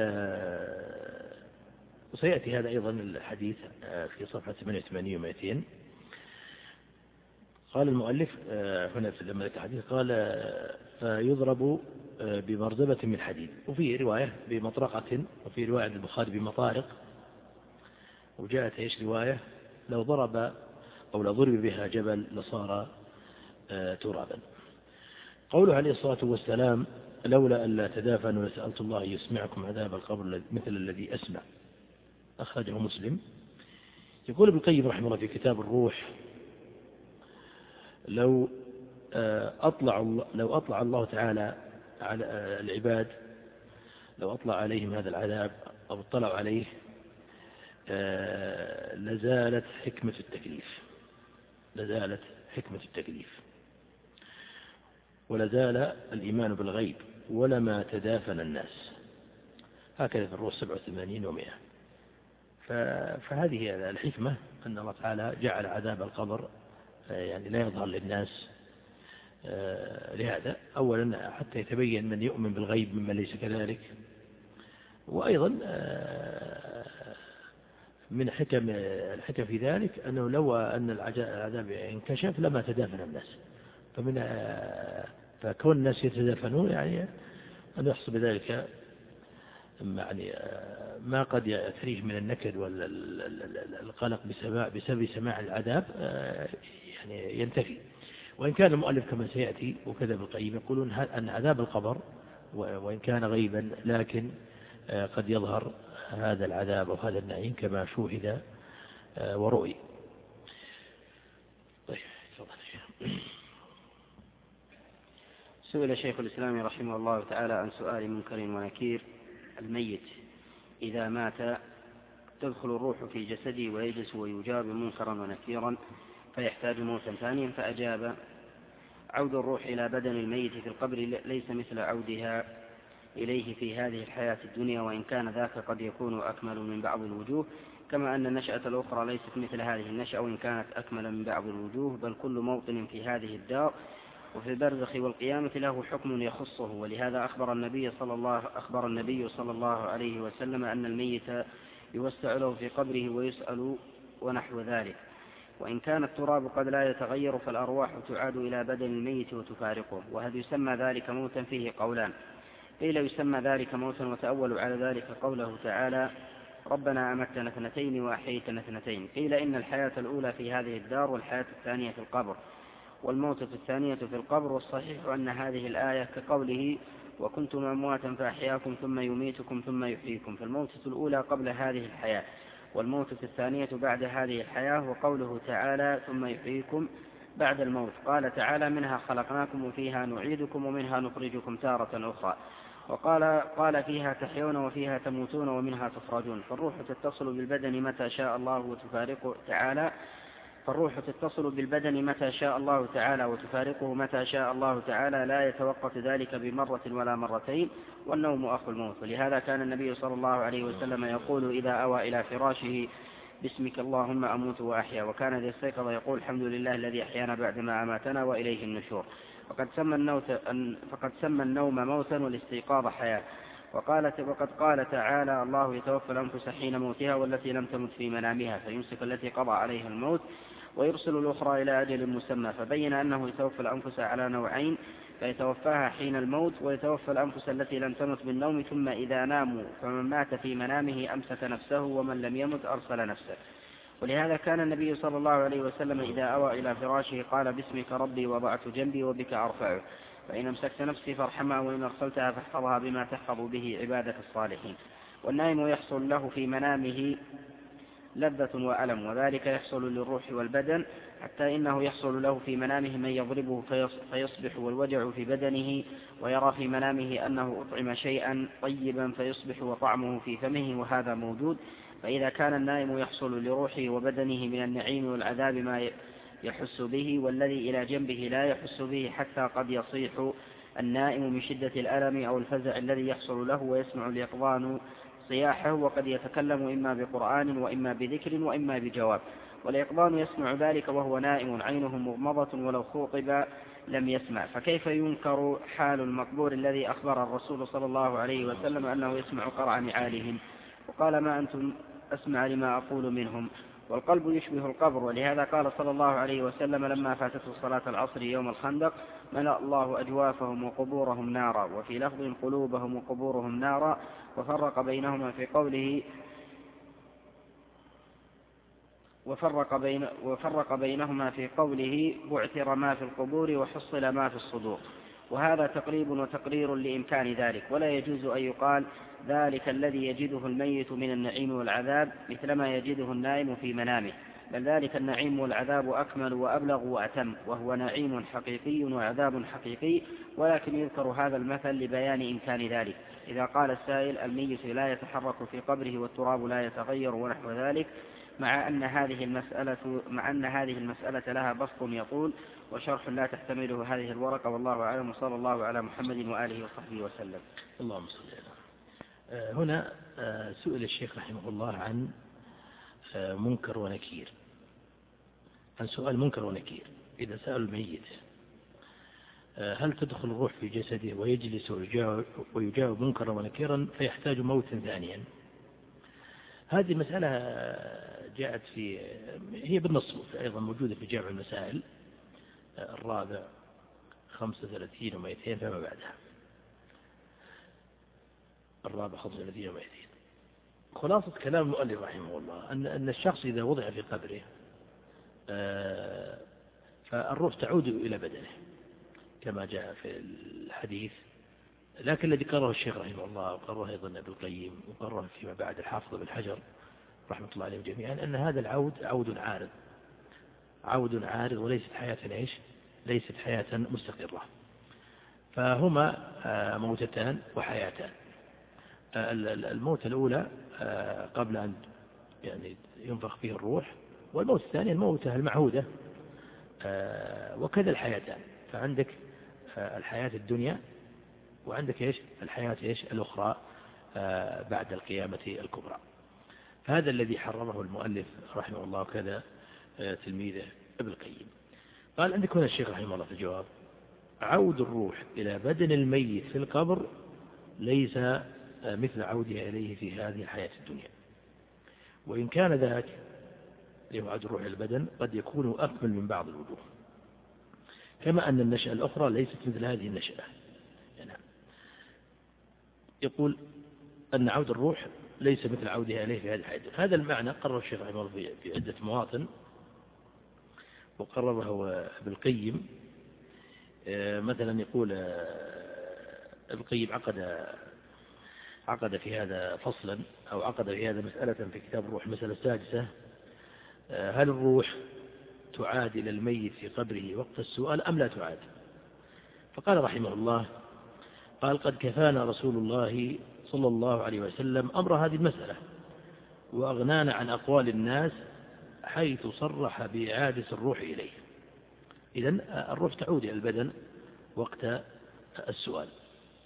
وسيأتي هذا أيضا الحديث في صفحة 88 و 200 قال المؤلف هنا في لما الحديث قال فيضرب بمرزبة من حديد. وفي رواية بمطرقة وفي رواية البخاري بمطارق. وجاءت إيش رواية؟ لو ضرب أو لو ضرب بها جبل لصار آه، ترابا. قوله عليه الصلاة والسلام لولا أن لا تدافنوا لسألت الله يسمعكم عذاب القبر مثل الذي أسمع. أخرجه مسلم. يقول ابن القيم رحمه الله في كتاب الروح لو آه، أطلع لو أطلع الله تعالى على آه، العباد لو أطلع عليهم هذا العذاب أو اطلعوا عليه لزالت حكمة التكليف. لزالت حكمة التكليف. ولازال الإيمان بالغيب ولما تدافن الناس. هكذا في الروح 87 ومئة. فهذه الحكمة أن الله تعالى جعل عذاب القبر يعني لا يظهر للناس آه، لهذا. أولا حتى يتبين من يؤمن بالغيب ممن ليس كذلك. وأيضا آه، من حكم الحكم في ذلك أنه لو أن العذاب انكشف لما تدافن الناس. فمن فكون الناس يتدافنون يعني أن يحصل بذلك يعني ما قد يعتريه من النكد والقلق بسبب سماع العذاب يعني ينتفي. وإن كان المؤلف كما سيأتي وكذا ابن القيم يقولون أن عذاب القبر وإن كان غيبا لكن قد يظهر هذا العذاب أو هذا النعيم كما شوهد آه، ورؤي طيب سئل شيخ الإسلام رحمه الله تعالى عن سؤال منكر ونكير. الميت إذا مات تدخل الروح في جسده ويجلس ويجاب منكرا ونكيرا فيحتاج موتا ثانيا فأجاب عود الروح إلى بدن الميت في القبر ليس مثل عودها إليه في هذه الحياة الدنيا وإن كان ذاك قد يكون أكمل من بعض الوجوه. كما أن النشأة الأخرى ليست مثل هذه النشأة وإن كانت أكمل من بعض الوجوه بل كل موطن في هذه الدار وفي البرزخ والقيامة له حكم يخصه ولهذا أخبر النبي صلى الله أخبر النبي صلى الله عليه وسلم أن الميت يوسع له في قبره ويسأل ونحو ذلك. وإن كان التراب قد لا يتغير فالأرواح تعاد إلى بدن الميت وتفارقه. وهل يسمى ذلك موتا؟ فيه قولان. قيل يسمى ذلك موتا وتأولوا على ذلك قوله تعالى ربنا أمتنا اثنتين وأحييتنا اثنتين قيل إن الحياة الأولى في هذه الدار والحياة الثانية في القبر. والموتة الثانية في القبر والصحيح أن هذه الآية كقوله وكنتم أمواتا فأحياكم ثم يميتكم ثم يحييكم فالموتة الأولى قبل هذه الحياة والموتة الثانية بعد هذه الحياة وقوله تعالى ثم يحييكم بعد الموت قال تعالى منها خلقناكم وفيها نعيدكم ومنها نخرجكم تارة أخرى وقال قال فيها تحيون وفيها تموتون ومنها تخرجون فالروح تتصل بالبدن متى شاء الله وتفارقه تعالى. فالروح تتصل بالبدن متى شاء الله تعالى وتفارقه متى شاء الله تعالى. لا يتوقف ذلك بمرة ولا مرتين والنوم أخو الموت. ولهذا كان النبي صلى الله عليه وسلم يقول إذا أوى إلى فراشه باسمك اللهم أموت وأحيا. وكان إذا استيقظ يقول الحمد لله الذي أحيانا بعدما أماتنا وإليه النشور. سمى, فقد سمى النوم موتا والاستيقاظ حياة. وقالت وقد قال تعالى الله يتوفى الأنفس حين موتها والتي لم تمت في منامها فيمسك التي قضى عليها الموت ويرسل الأخرى إلى أجل مسمى فبين أنه يتوفى الأنفس على نوعين فيتوفاها حين الموت ويتوفى الأنفس التي لم تمت بالنوم ثم إذا ناموا فمن مات في منامه أمسك نفسه ومن لم يمت أرسل نفسه ولهذا كان النبي صلى الله عليه وسلم إذا أوى إلى فراشه قال باسمك ربي وضعت جنبي وبك أرفعه فإن أمسكت نفسي فارحمها وإن أرسلتها فاحفظها بما تحفظ به عبادة الصالحين. والنائم يحصل له في منامه لذة وألم وذلك يحصل للروح والبدن حتى إنه يحصل له في منامه من يضربه فيصبح والوجع في بدنه ويرى في منامه أنه أطعم شيئا طيبا فيصبح وطعمه في فمه وهذا موجود. فإذا كان النائم يحصل لروحه وبدنه من النعيم والعذاب ما يحس به والذي إلى جنبه لا يحس به حتى قد يصيح النائم من شدة الألم أو الفزع الذي يحصل له ويسمع اليقظان صياحه وقد يتكلم إما بقرآن وإما بذكر وإما بجواب. والإقضان يسمع ذلك وهو نائم عينه مغمضة ولو خوطب لم يسمع. فكيف ينكر حال المقبور الذي أخبر الرسول صلى الله عليه وسلم أنه يسمع قرع نعالهم؟ وقال ما أنتم أسمع لما أقول منهم؟ والقلب يشبه القبر. ولهذا قال صلى الله عليه وسلم لما فاتته صلاة العصر يوم الخندق ملأ الله أجوافهم وقبورهم نارا وفي لفظ قلوبهم وقبورهم نارا وفرق بينهما في قوله وفرق, بين وفرق بينهما في قوله بعثر ما في القبور وحصل ما في الصدور وهذا تقريب وتقرير لإمكان ذلك. ولا يجوز أن يقال ذلك الذي يجده الميت من النعيم والعذاب مثلما يجده النائم في منامه بل ذلك النعيم والعذاب أكمل وأبلغ وأتم وهو نعيم حقيقي وعذاب حقيقي ولكن يذكر هذا المثل لبيان إمكان ذلك إذا قال السائل الميت لا يتحرك في قبره والتراب لا يتغير ونحو ذلك مع أن هذه المسألة مع أن هذه المسألة لها بسط يطول وشرح لا تحتمله هذه الورقة والله أعلم وصلى الله على محمد وآله وصحبه وسلم. اللهم صل على هنا آه، سئل الشيخ رحمه الله عن آه، منكر ونكير. عن سؤال منكر ونكير. إذا سأل الميت هل تدخل الروح في جسده ويجلس ويجاوب منكرا ونكيرا فيحتاج موتا ثانيا؟ هذه المسألة جاءت في هي بالنص أيضا موجودة في جامع المسائل الرابع 35 و200 فما بعدها. الرابع 35 و200 خلاصة كلام المؤلف رحمه الله أن أن الشخص إذا وضع في قبره آه، فالروح تعود إلى بدنه كما جاء في الحديث. لكن الذي قرره الشيخ رحمه الله وقرره أيضا ابن القيم وقرره فيما بعد الحافظ بن حجر رحمة الله عليهم جميعا أن هذا العود عود عارض. عود عارض وليست حياة إيش؟ ليست حياة مستقرة. فهما آه، موتتان وحياتان. الموت الأولى آه، قبل أن يعني ينفخ فيه الروح والموت الثاني الموتة المعهودة وكذا الحياتان. فعندك الحياة الدنيا وعندك إيش؟ الحياة إيش؟ الأخرى بعد القيامة الكبرى. هذا الذي حرمه المؤلف رحمه الله وكذا آه، تلميذه ابن القيم. قال عندك هنا الشيخ رحمه الله في الجواب عود الروح إلى بدن الميت في القبر ليس آه، مثل عودها إليه في هذه الحياة الدنيا. وإن كان ذاك الروح إلى البدن قد يكون أكمل من بعض الوجوه. كما أن النشأة الأخرى ليست مثل هذه النشأة. يعني يقول أن عود الروح ليس مثل عودها إليه في هذه الحياة هذا المعنى قرر الشيخ الله في عدة مواطن وقرره ابن القيم. آه، مثلا يقول آه، ابن القيم عقد عقد في هذا فصلا أو عقد في هذا مسألة في كتاب الروح المسألة السادسة آه، هل الروح تعاد إلى الميت في قبره وقت السؤال أم لا تعاد؟ فقال رحمه الله قال قد كفانا رسول الله صلى الله عليه وسلم أمر هذه المسألة وأغنانا عن أقوال الناس حيث صرح بإعادة الروح إليه. إذا الروح تعود إلى البدن وقت السؤال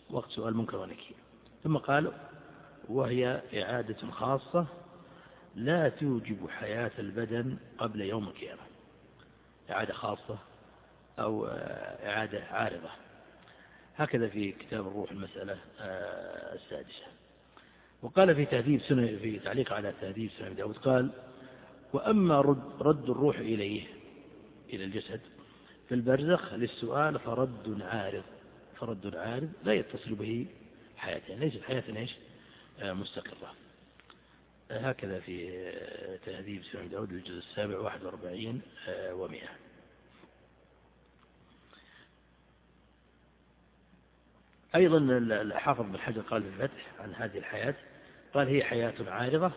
وقت سؤال منكر ونكير. ثم قال وهي إعادة خاصة لا توجب حياة البدن قبل يوم القيامة. إعادة خاصة أو إعادة عارضة. هكذا في كتاب الروح المسألة آه، السادسة. وقال في تهذيب سنة في تعليق على تهذيب سنة داود قال وأما رد, رد الروح إليه إلى الجسد في البرزخ للسؤال فرد عارض فرد عارض لا يتصل به حياة ليست حياة إيش؟ آه، مستقرة. آه، هكذا في تهذيب سنة داود الجزء السابع 41 ومئة. أيضا الحافظ بن حجر قال في الفتح عن هذه الحياة قال هي حياة عارضة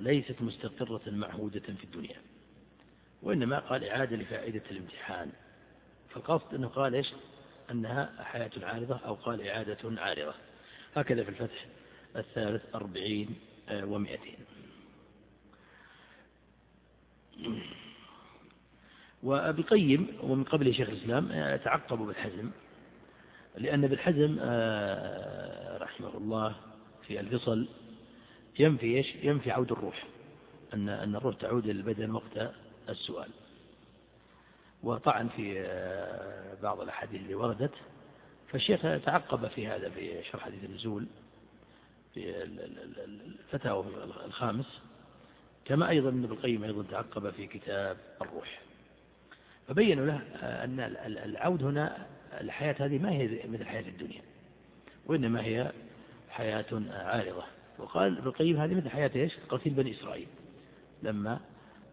ليست مستقرة معهودة في الدنيا وإنما قال إعادة لفائدة الامتحان. فالقصد أنه قال إيش؟ أنها حياة عارضة أو قال إعادة عارضة. هكذا في الفتح الثالث أربعين آه، ومئتين وابن ومن قبل شيخ الإسلام آه، تعقب بالحزم لأن ابن حزم آه، رحمه الله في الفصل ينفي إيش؟ ينفي عود الروح أن أن الروح تعود إلى البدن وقت السؤال وطعن في بعض الأحاديث اللي وردت فالشيخ تعقب في هذا في شرح حديث النزول في الفتاوى الخامس. كما أيضا ابن القيم أيضا تعقب في كتاب الروح. فبينوا له أن العود هنا الحياة هذه ما هي مثل حياة الدنيا وإنما هي حياة عارضة. وقال ابن القيم هذه مثل حياة إيش؟ قتيل بني إسرائيل. لما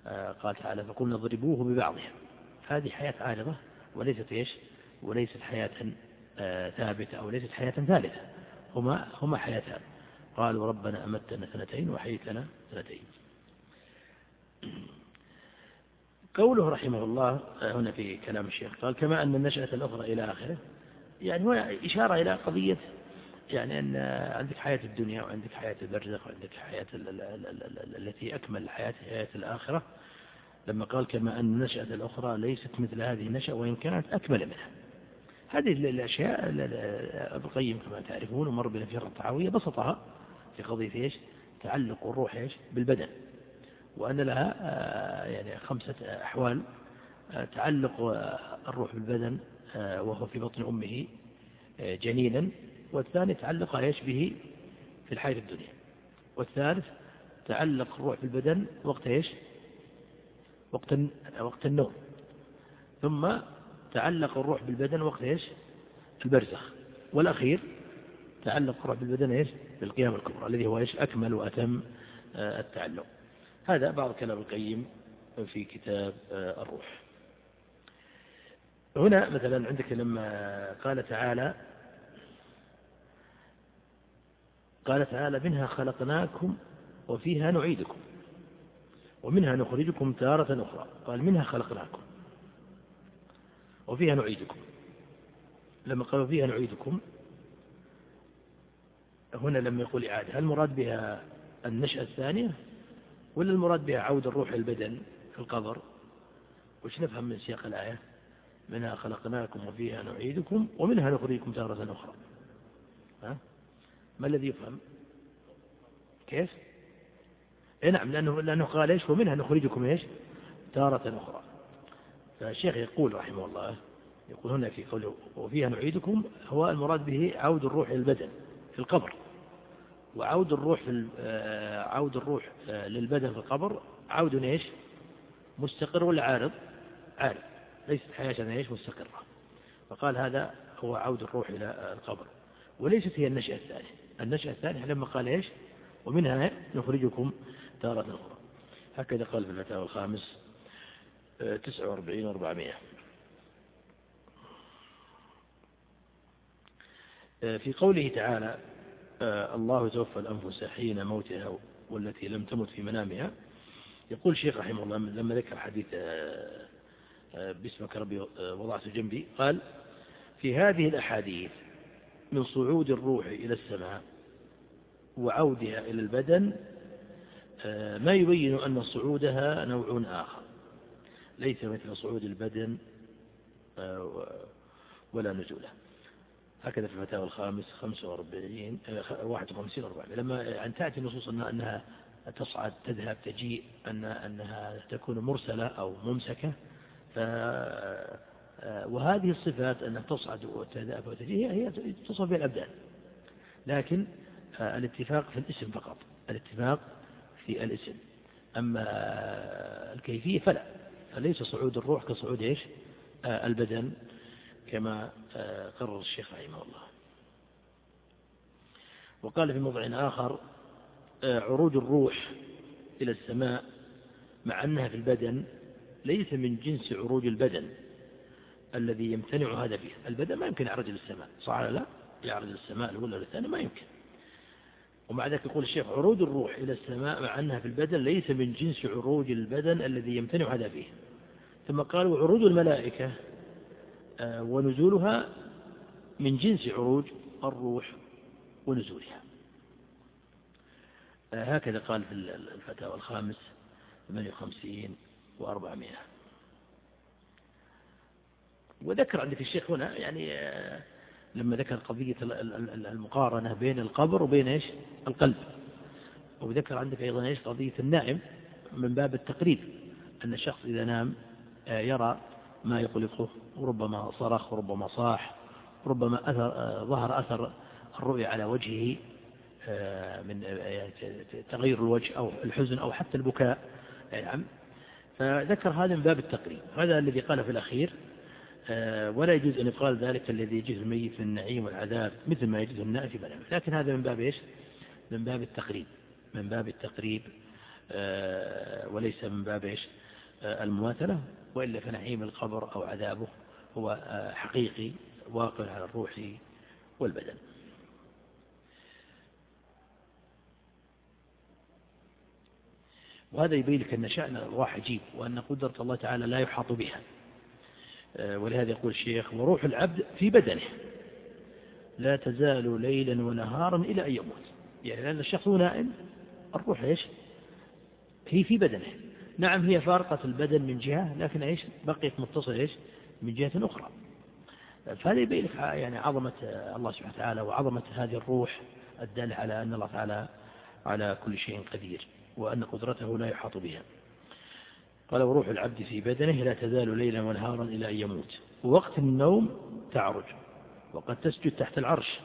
آه، قال تعالى فقلنا اضربوه ببعضها هذه حياة عارضة وليست إيش؟ وليست حياة ثابتة أو ليست حياة ثالثة هما هما حياتان. قالوا ربنا أمتنا سنتين وحيتنا سنتين قوله رحمه الله آه، هنا في كلام الشيخ قال كما أن النشأة الأخرى إلى آخره. يعني هو إشارة إلى قضية يعني أن عندك حياة الدنيا وعندك حياة البرزخ وعندك حياة التي أكمل حياة حياة الآخرة. لما قال كما أن النشأة الأخرى ليست مثل هذه النشأة وإن كانت أكمل منها. هذه الأشياء ابن القيم كما تعرفون ومر بنا في الطعاوية بسطها في قضية إيش؟ تعلق الروح إيش؟ بالبدن. وأن لها آه، يعني خمسة أحوال آه، تعلق الروح بالبدن آه، وهو في بطن أمه جنينا. والثاني تعلق إيش به؟ في الحياة الدنيا. والثالث تعلق الروح بالبدن وقت إيش؟ وقت وقت النوم. ثم تعلق الروح بالبدن وقت إيش؟ البرزخ. والأخير تعلق الروح بالبدن إيش؟ بالقيام الكبرى الذي هو إيش؟ أكمل وأتم التعلق. هذا بعض كلام القيم في كتاب آه، الروح. هنا مثلا عندك لما قال تعالى قال تعالى منها خلقناكم وفيها نعيدكم ومنها نخرجكم تارة أخرى. قال منها خلقناكم. وفيها نعيدكم. لما قالوا فيها نعيدكم هنا لما يقول إعادة. هل المراد بها النشأة الثانية ولا المراد بها عود الروح البدن في القبر؟ وش نفهم من سياق الآية؟ منها خلقناكم وفيها نعيدكم ومنها نخرجكم تارة أخرى. ها؟ ما الذي يفهم؟ كيف؟ إيه نعم لأنه, لأنه قال إيش؟ ومنها نخرجكم إيش؟ تارة أخرى. فالشيخ يقول رحمه الله يقول هنا في قوله وفيها نعيدكم هو المراد به عود الروح إلى البدن في القبر. وعود الروح في آه، عود الروح آه، للبدن في القبر عود إيش؟ مستقر ولا عارض؟ عارض ليست حياة إيش؟ مستقرة. فقال هذا هو عود الروح إلى القبر. وليست هي النشأة الثانية. النشأة الثانية لما قال إيش؟ ومنها نخرجكم تارة أخرى. هكذا قال في الفتاوى الخامس تسعة وأربعين واربعمائة في قوله تعالى آه، الله توفى الأنفس حين موتها والتي لم تمت في منامها. يقول الشيخ رحمه الله لما ذكر حديث آه، آه، باسمك ربي وضعت جنبي قال في هذه الأحاديث من صعود الروح إلى السماء وعودها إلى البدن ما يبين أن صعودها نوع آخر. ليس مثل صعود البدن ولا نزوله. هكذا في الفتاوى الخامس 45 51 44 لما يعني تأتي النصوص أنها, تصعد تذهب تجيء أن أنها تكون مرسلة أو ممسكة ف وهذه الصفات أنها تصعد وتذهب وتجيء هي تصف بها الأبدان. لكن الاتفاق في الاسم فقط. الاتفاق في الاسم. أما الكيفية فلا. فليس صعود الروح كصعود إيش؟ البدن كما آه، قرر الشيخ رحمه الله. وقال في موضع آخر آه، عروج الروح إلى السماء مع أنها في البدن ليس من جنس عروج البدن الذي يمتنع هذا فيه. البدن ما يمكن يعرج للسماء صح لا؟ يعرج للسماء الأولى والثانية ما يمكن. ومع ذلك يقول الشيخ عروج الروح إلى السماء مع أنها في البدن ليس من جنس عروج البدن الذي يمتنع هذا فيه. ثم قال وعروج الملائكة آه، ونزولها من جنس عروج الروح ونزولها. آه، هكذا قال في الفتاوى الخامس 58 و400 وذكر عندك الشيخ هنا يعني آه، لما ذكر قضية المقارنة بين القبر وبين إيش؟ القلب. وذكر عندك أيضا إيش؟ قضية النائم من باب التقريب. أن الشخص إذا نام آه، يرى ما يقلقه وربما صرخ وربما صاح ربما أثر آه، ظهر أثر الرؤية على وجهه آه، من يعني تغير الوجه أو الحزن أو حتى البكاء. نعم. فذكر هذا من باب التقريب. هذا الذي قال في الأخير ولا يجوز أن يقال ذلك الذي يجوز الميت في النعيم والعذاب مثل ما يجوز النائم في منامه لكن هذا من باب إيش؟ من باب التقريب. من باب التقريب آه، وليس من باب إيش؟ آه، المماثلة. وإلا فنعيم القبر أو عذابه هو آه، حقيقي واقع على الروح والبدن. وهذا يبين لك أن شأن الأرواح عجيب وأن قدرة الله تعالى لا يحاط بها. ولهذا يقول الشيخ وروح العبد في بدنه. لا تزال ليلا ونهارا إلى أن يموت. يعني لأن الشخص نائم الروح إيش؟ هي في بدنه. نعم هي فارقة البدن من جهة لكن إيش؟ بقيت متصلة إيش؟ من جهة أخرى. فهذا يبين لك يعني عظمة الله سبحانه وتعالى وعظمة هذه الروح الدالة على أن الله تعالى على كل شيء قدير وأن قدرته لا يحاط بها. قال وروح العبد في بدنه لا تزال ليلا ونهارا إلى أن يموت. ووقت النوم تعرج. وقد تسجد تحت العرش.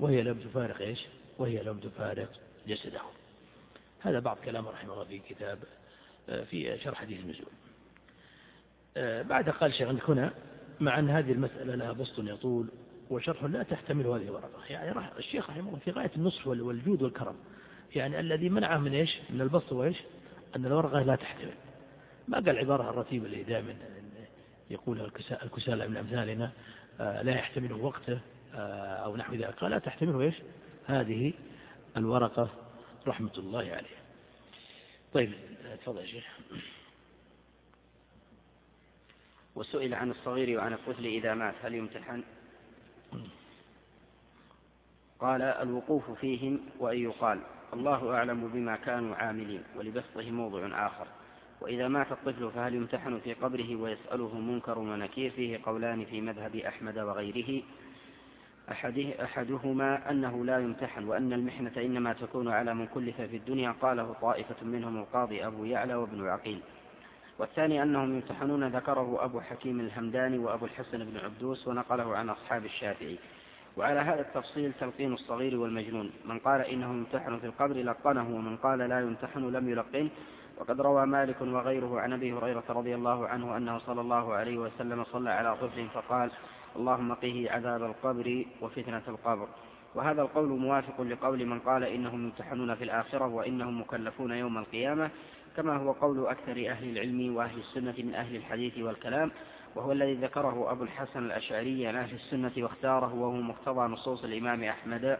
وهي لم تفارق إيش؟ وهي لم تفارق جسده. هذا بعض كلامه رحمه الله في كتاب آه، في شرح حديث النزول. آه، بعد قال شيخ هنا مع أن هذه المسألة لها بسط يطول وشرح لا تحتمل هذه الورقة. يعني الشيخ رحمه الله في غاية النصح والجود والكرم. يعني الذي منعه من إيش؟ من البسط وإيش؟ أن الورقة لا تحتمل. ما قال العبارة الرتيبة اللي دائما يقولها الكسالى من أمثالنا آه، لا يحتمله وقته أو نحو ذلك. قال لا تحتمله إيش؟ هذه الورقة رحمة الله عليه. طيب تفضل يا شيخ. وسئل عن الصغير وعن الطفل إذا مات هل يمتحن؟ قال الوقوف فيهم وأن يقال الله أعلم بما كانوا عاملين ولبسطه موضع آخر. وإذا مات الطفل فهل يمتحن في قبره ويسأله منكر ونكير فيه قولان في مذهب أحمد وغيره؟ أحده أحدهما أنه لا يمتحن وأن المحنة إنما تكون على من كلف في الدنيا قاله طائفة منهم القاضي أبو يعلى وابن عقيل. والثاني أنهم يمتحنون ذكره أبو حكيم الهمداني وأبو الحسن بن عبدوس ونقله عن أصحاب الشافعي. وعلى هذا التفصيل تلقين الصغير والمجنون. من قال إنه يمتحن في القبر لقنه ومن قال لا يمتحن لم يلقنه وقد روى مالك وغيره عن أبي هريرة رضي الله عنه أنه صلى الله عليه وسلم صلى على طفل فقال اللهم قه عذاب القبر وفتنة القبر. وهذا القول موافق لقول من قال إنهم يمتحنون في الآخرة وإنهم مكلفون يوم القيامة كما هو قول أكثر أهل العلم وأهل السنة من أهل الحديث والكلام وهو الذي ذكره أبو الحسن الأشعري عن أهل السنة واختاره وهو مقتضى نصوص الإمام أحمد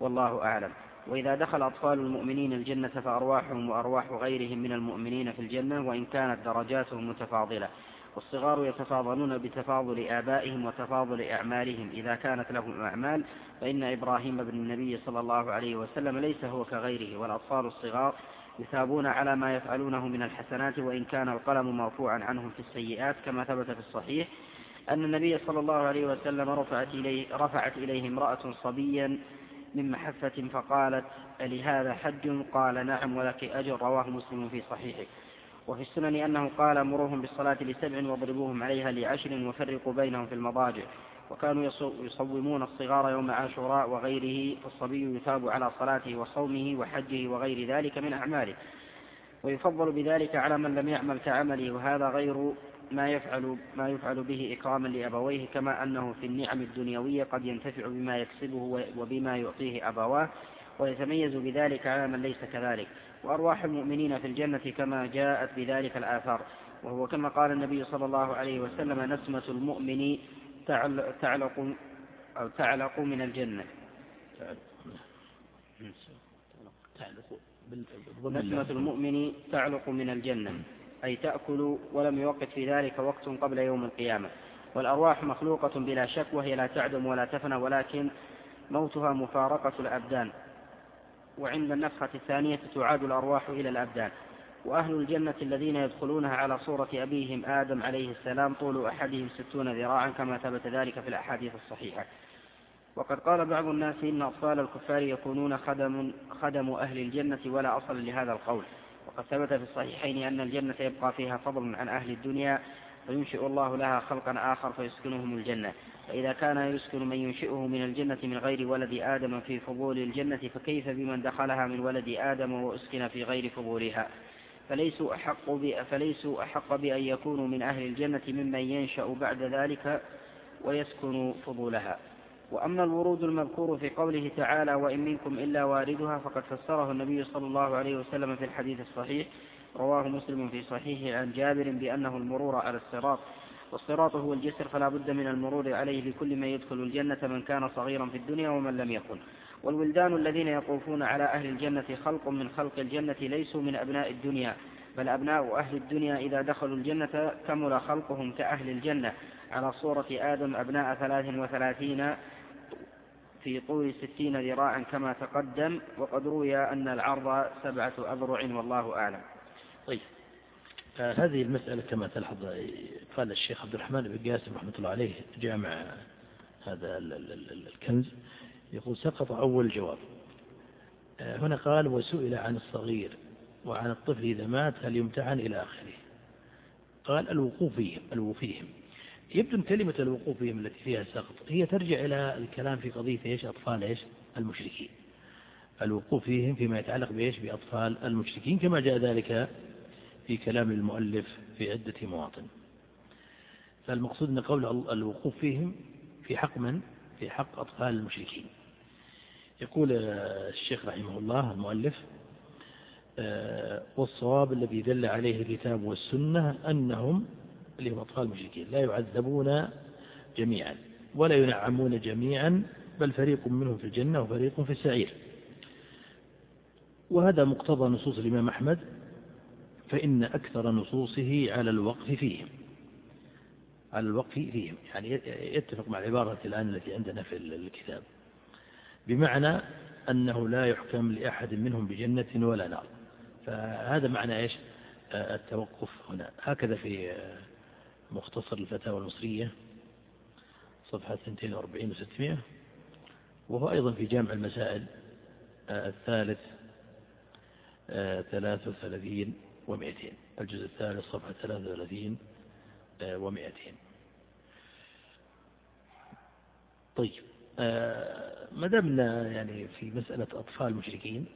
والله أعلم. وإذا دخل أطفال المؤمنين الجنة فأرواحهم وأرواح غيرهم من المؤمنين في الجنة وإن كانت درجاتهم متفاضلة. والصغار يتفاضلون بتفاضل آبائهم وتفاضل أعمالهم. إذا كانت لهم أعمال فإن إبراهيم بن النبي صلى الله عليه وسلم ليس هو كغيره. والأطفال الصغار يثابون على ما يفعلونه من الحسنات وإن كان القلم مرفوعا عنهم في السيئات كما ثبت في الصحيح أن النبي صلى الله عليه وسلم رفعت إليه, رفعت إليه امرأة صبيا من محفة فقالت ألهذا حج قال نعم ولك أجر. رواه مسلم في صحيحه. وفي السنن أنه قال مروهم بالصلاة لسبع واضربوهم عليها لعشر وفرقوا بينهم في المضاجع. وكانوا يصومون الصغار يوم عاشوراء وغيره فالصبي يثاب على صلاته وصومه وحجه وغير ذلك من أعماله. ويفضل بذلك على من لم يعمل كعمله وهذا غير ما يفعل ما يفعل به إكراما لأبويه كما أنه في النعم الدنيوية قد ينتفع بما يكسبه وبما يعطيه أبواه ويتميز بذلك على من ليس كذلك. وأرواح المؤمنين في الجنة كما جاءت بذلك الآثار. وهو كما قال النبي صلى الله عليه وسلم نسمة المؤمن تعلق أو تعلق من الجنة. نسمة المؤمن تعلق من الجنة. أي تأكل ولم يوقت في ذلك وقت قبل يوم القيامة. والأرواح مخلوقة بلا شك وهي لا تعدم ولا تفنى ولكن موتها مفارقة الأبدان. وعند النفخة الثانية تعاد الأرواح إلى الأبدان. وأهل الجنة الذين يدخلونها على صورة أبيهم آدم عليه السلام طول أحدهم ستون ذراعا كما ثبت ذلك في الأحاديث الصحيحة. وقد قال بعض الناس إن أطفال الكفار يكونون خدم, خدم أهل الجنة ولا أصل لهذا القول. وقد ثبت في الصحيحين أن الجنة يبقى فيها فضل عن أهل الدنيا فينشئ الله لها خلقا آخر فيسكنهم الجنة. فإذا كان يسكن من ينشئه من الجنة من غير ولد آدم في فضول الجنة فكيف بمن دخلها من ولد آدم وأسكن في غير فضولها؟ فليسوا أحق, فليسوا أحق بأن يكونوا من أهل الجنة ممن ينشأ بعد ذلك ويسكن فضولها. وأما الورود المذكور في قوله تعالى وإن منكم إلا واردها فقد فسره النبي صلى الله عليه وسلم في الحديث الصحيح رواه مسلم في صحيحه عن جابر بأنه المرور على الصراط والصراط هو الجسر فلا بد من المرور عليه لكل من يدخل الجنة من كان صغيرا في الدنيا ومن لم يكن. والولدان الذين يطوفون على أهل الجنة خلق من خلق الجنة ليسوا من أبناء الدنيا بل أبناء أهل الدنيا إذا دخلوا الجنة كمل خلقهم كأهل الجنة. على صورة آدم أبناء ثلاث وثلاثين في طول ستين ذراعا كما تقدم وقد روي أن العرض سبعة أذرع والله أعلم. طيب. آه، هذه المسألة كما تلحظ قال الشيخ عبد الرحمن بن قاسم رحمة الله عليه جامع هذا الكنز يقول سقط أول جواب آه، هنا قال وسئل عن الصغير وعن الطفل إذا مات هل يمتحن إلى آخره؟ قال الوقوف فيهم الوقوف فيهم. يبدو كلمة الوقوف فيهم التي فيها سقط. هي ترجع إلى الكلام في قضية إيش؟ أطفال إيش؟ المشركين. الوقوف فيهم فيما يتعلق بإيش؟ بأطفال المشركين كما جاء ذلك في كلام المؤلف في عدة مواطن. فالمقصود أن قول الوقوف فيهم في حق من؟ في حق أطفال المشركين. يقول الشيخ رحمه الله المؤلف آه، والصواب الذي دل عليه الكتاب والسنة أنهم اللي هم أطفال المشركين لا يعذبون جميعا ولا ينعمون جميعا بل فريق منهم في الجنة وفريق في السعير. وهذا مقتضى نصوص الإمام أحمد فإن أكثر نصوصه على الوقف فيهم. على الوقف فيهم. يعني يتفق مع العبارة الآن التي عندنا في الكتاب. بمعنى أنه لا يحكم لأحد منهم بجنة ولا نار. فهذا معنى إيش؟ التوقف هنا. هكذا في مختصر الفتاوى المصرية صفحة 240 و600 وهو أيضا في جامع المسائل الثالث 33 ومئتين الجزء الثالث صفحة 33 ومئتين طيب آه، ما دامنا يعني في مسألة أطفال مشركين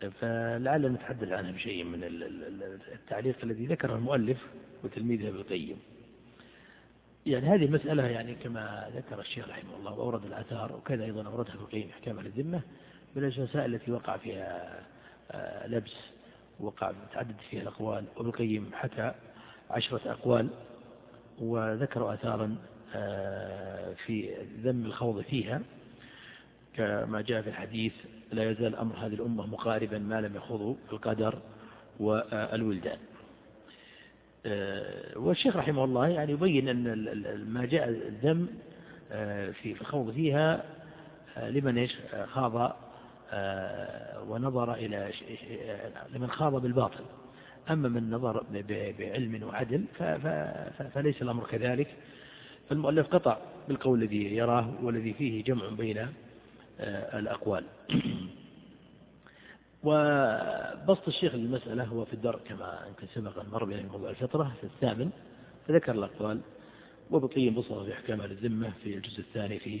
فلعلنا نتحدث عنها بشيء من التعليق الذي ذكره المؤلف وتلميذه ابن القيم يعني هذه المسألة يعني كما ذكر الشيخ رحمه الله وأورد الآثار وكذا أيضا أوردها ابن القيم أحكام الذمة من المسائل التي وقع فيها آه، لبس وقع تعدد فيها الأقوال وابن القيم حكى عشرة أقوال وذكر آثارا آه، في ذم الخوض فيها كما جاء في الحديث لا يزال أمر هذه الأمة مقاربا ما لم يخوضوا القدر والولدان. آه، والشيخ رحمه الله يعني يبين أن ما جاء الذم آه، في الخوض فيها لمن إيش؟ خاض ونظر إلى لمن خاض بالباطل. أما من نظر بعلم وعدل فليس الأمر كذلك. فالمؤلف قطع بالقول الذي يراه والذي فيه جمع بين آه، الأقوال. *clears throat* وبسط الشيخ للمسألة هو في الدرء كما يمكن سبق أن مر بنا في موضوع الفطرة في الثامن فذكر الأقوال وبقي بسط في أحكام الذمة في الجزء الثاني في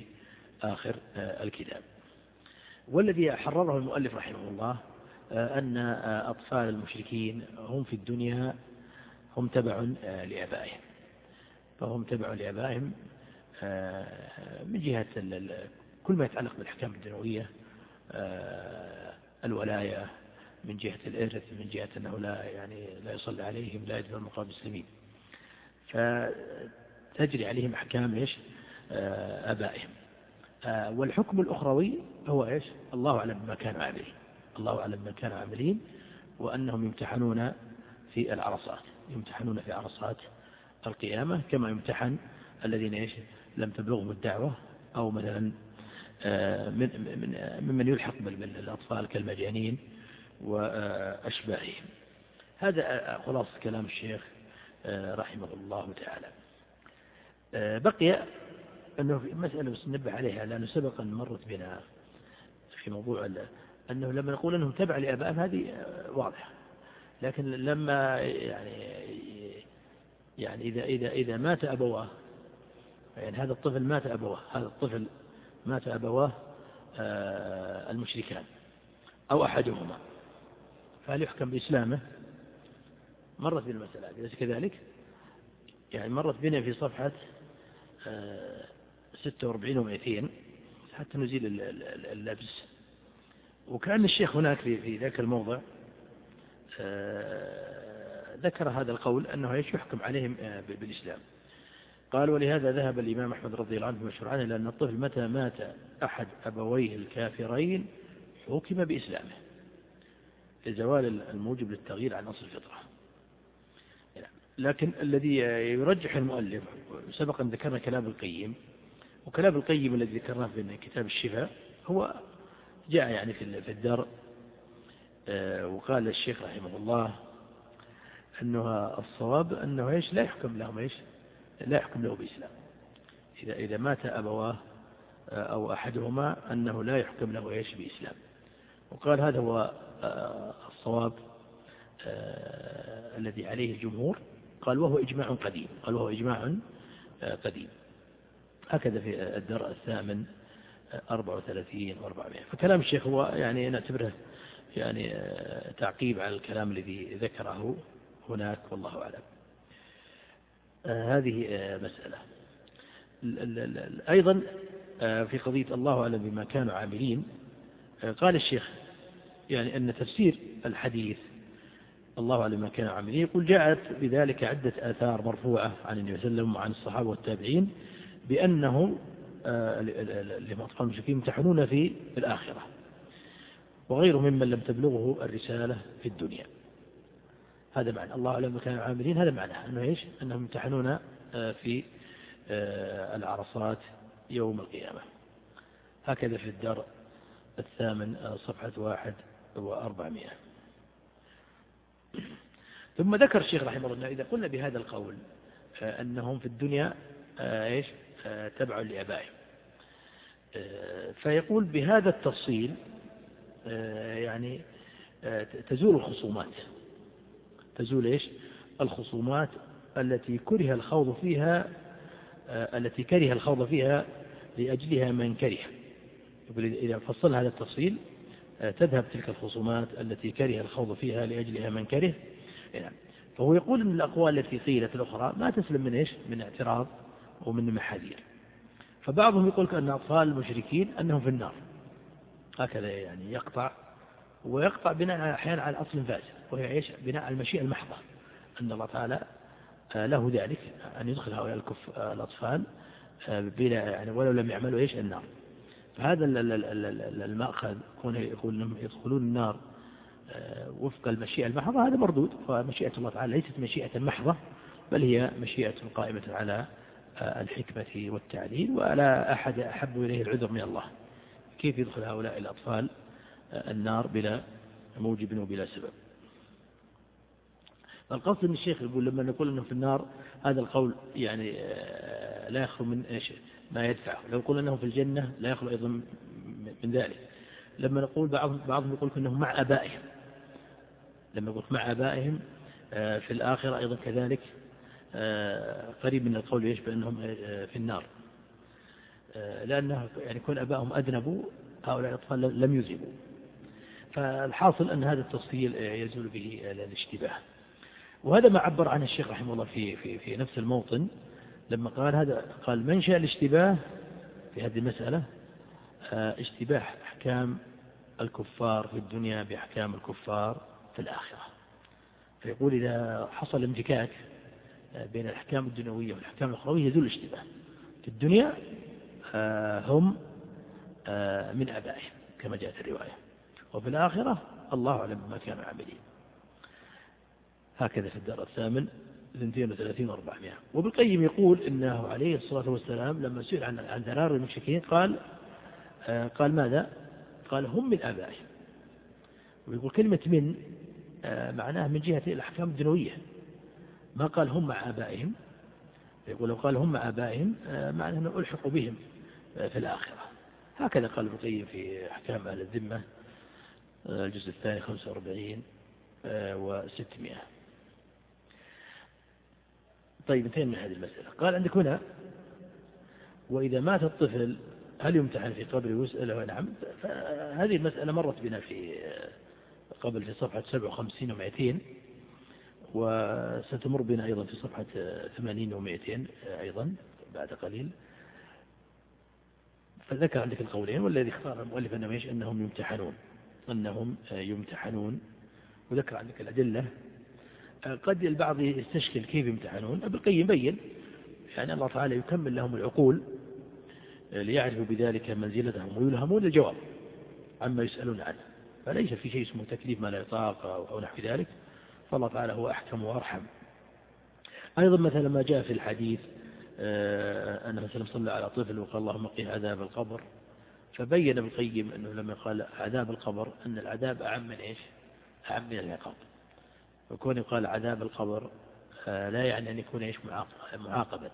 آخر آه، الكتاب. والذي حرره المؤلف رحمه الله آه، أن آه، أطفال المشركين هم في الدنيا هم تبع آه، لآبائهم. فهم تبع لآبائهم من جهة كل ما يتعلق بالأحكام الدنيوية الولاية من جهة الإرث من جهة أنه لا يعني لا يصلي عليهم لا يدفع مقام المسلمين. فتجري عليهم أحكام إيش؟ آبائهم. والحكم الأخروي هو إيش؟ الله أعلم بما كانوا عاملين. الله أعلم ما كانوا عاملين وأنهم يمتحنون في العرصات يمتحنون في عرصات القيامة كما يمتحن الذين إيش؟ لم تبلغهم الدعوة أو مثلا آه، ممن يلحق بالأطفال كالمجانين وأشباههم. هذا خلاصة كلام الشيخ آه، رحمه الله تعالى. آه، بقي أنه في مسألة بس ننبه عليها لأنه سبقا مرت بنا في موضوع أنه لما نقول أنهم تبع لآبائهم هذه واضحة. لكن لما يعني يعني إذا إذا إذا مات أبواه يعني هذا الطفل مات أبواه هذا الطفل مات أبواه آه، المشركان أو أحدهما. فهل يحكم بإسلامه؟ مرت بنا المسألة أليس كذلك؟ يعني مرت بنا في صفحة 46 و 200 حتى نزيل اللبس. وكأن الشيخ هناك في, ذاك الموضع آه، ذكر هذا القول أنه يحكم عليهم آه، بالإسلام. قال ولهذا ذهب الإمام أحمد رضي الله عنه مشهور عنه لأن الطفل متى مات أحد أبويه الكافرين حكم بإسلامه. لزوال الموجب للتغيير عن أصل الفطرة. لكن الذي يرجح المؤلف سبق أن ذكرنا كلام القيم وكلام القيم الذي ذكرناه في كتاب الشفاء هو جاء يعني في الدار آه، وقال الشيخ رحمه الله أنه الصواب أنه إيش؟ لا يحكم لهم إيش؟ لا يحكم له بإسلام. إذا إذا مات أبواه آه، أو أحدهما أنه لا يحكم له إيش بإسلام. وقال هذا هو آه، الصواب الذي عليه الجمهور. قال وهو إجماع قديم. قال وهو إجماع قديم. هكذا في الدرء الثامن 34 و400 فكلام الشيخ هو يعني نعتبره يعني آه، تعقيب على الكلام الذي ذكره هناك والله أعلم. آه، هذه آه، مسألة. أيضا في قضية الله أعلم بما كانوا عاملين قال الشيخ يعني أن تفسير الحديث الله أعلم ما كانوا عاملين يقول جاءت بذلك عدة آثار مرفوعة عن النبي صلى الله عليه وسلم وعن الصحابة والتابعين بأنه لمطفى المشركين يمتحنون في الآخرة وغيره ممن لم تبلغه الرسالة في الدنيا. هذا معنى. الله أعلم كانوا عاملين. هذا معنى. أنه إيش؟ أنهم يمتحنون آه، في آه، العرصات يوم القيامة. هكذا في الدار الثامن آه، صفحة واحد وأربعمائة. ثم ذكر الشيخ رحمه الله إذا قلنا بهذا القول أنهم في الدنيا إيش؟ تبع لأبائهم. فيقول بهذا التفصيل يعني تزول الخصومات. تزول إيش؟ الخصومات التي كره الخوض فيها آه، التي كره الخوض فيها لأجلها من كره. إذا فصل هذا التفصيل تذهب تلك الخصومات التي كره الخوض فيها لأجلها من كره. فهو يقول أن الأقوال التي قيلت الأخرى ما تسلم من إيش؟ من اعتراض ومن محاذير. فبعضهم يقول أن أطفال المشركين أنهم في النار. هكذا يعني يقطع ويقطع بناء أحيانا على أصل فاسد وهي إيش؟ بناء على المشيئة المحضة. أن الله تعالى آه، له ذلك أن يدخل هؤلاء الكف آه، الأطفال آه، بلا يعني ولو لم يعملوا إيش؟ النار. فهذا المأخذ يقول يدخلون النار وفق المشيئة المحضة هذا مردود. فمشيئة الله تعالى ليست مشيئة محضة بل هي مشيئة قائمة على الحكمة والتعليل ولا أحد أحب إليه العذر من الله. كيف يدخل هؤلاء الأطفال؟ النار بلا موجب وبلا سبب. القصد أن الشيخ يقول لما نقول أنه في النار هذا القول يعني آه، لا يخلو من إيش؟ ما يدفعه. لو قلنا أنه في الجنة لا يخلو أيضا من ذلك. لما نقول بعضهم, بعضهم يقول أنهم مع أبائهم. لما قلت مع أبائهم آه، في الآخرة أيضا كذلك آه، قريب من القول يشبه أنهم في النار. لأنه يعني كون أبائهم أذنبوا هؤلاء الأطفال لم يذنبوا. فالحاصل أن هذا التفصيل يزول به الاشتباه. وهذا ما عبر عنه الشيخ رحمه الله في, في, في نفس الموطن لما قال هذا قال منشأ الاشتباه في هذه المسألة؟ آه، اشتباه أحكام الكفار في الدنيا بأحكام الكفار في الآخرة. فيقول إذا حصل امتكاك آه، بين الأحكام الدنيوية والأحكام الأخروية يزول الاشتباه. في الدنيا آه، هم من أبائهم كما جاءت الرواية. وفي الآخرة الله أعلم بما كانوا عاملين هكذا في الدار الثامن 32 و400 وبالقيم يقول إنه عليه الصلاة والسلام لما سئل عن عن ذرار المشركين قال آه، قال ماذا؟ قال هم من آبائهم. ويقول كلمة من معناه من جهة الأحكام الدنوية ما قال هم مع آبائهم؟ يقول لو قال هم مع آبائهم معناه أنه ألحقوا بهم في الآخرة. هكذا قال ابن القيم في أحكام أهل الذمة. الجزء الثاني 45 وستمائة. طيب انتهينا من هذه المسألة. قال عندك هنا وإذا مات الطفل هل يمتحن في قبره ويسأله نعم. فهذه المسألة مرت بنا في قبل في صفحة 57 و200 وستمر بنا أيضا في صفحة 80 و200 أيضا بعد قليل. فذكر عندك القولين والذي اختار المؤلف أنه إيش؟ أنهم يمتحنون. أنهم يمتحنون. وذكر عندك الأدلة. قد البعض يستشكل كيف يمتحنون. ابن القيم بين يعني الله تعالى يكمل لهم العقول ليعرفوا بذلك منزلتهم ويلهمون الجواب عما يسألون عنه. فليس في شيء اسمه تكليف ما لا يطاق أو نحو ذلك. فالله تعالى هو أحكم وأرحم. أيضا مثلا ما جاء في الحديث آه، أن مثلا صلى على طفل وقال اللهم قه عذاب القبر. فبين ابن القيم أنه لما قال عذاب القبر أن العذاب أعم من إيش؟ أعم من العقاب. وكون يقال عذاب القبر آه، لا يعني أن يكون إيش؟ معاقبا.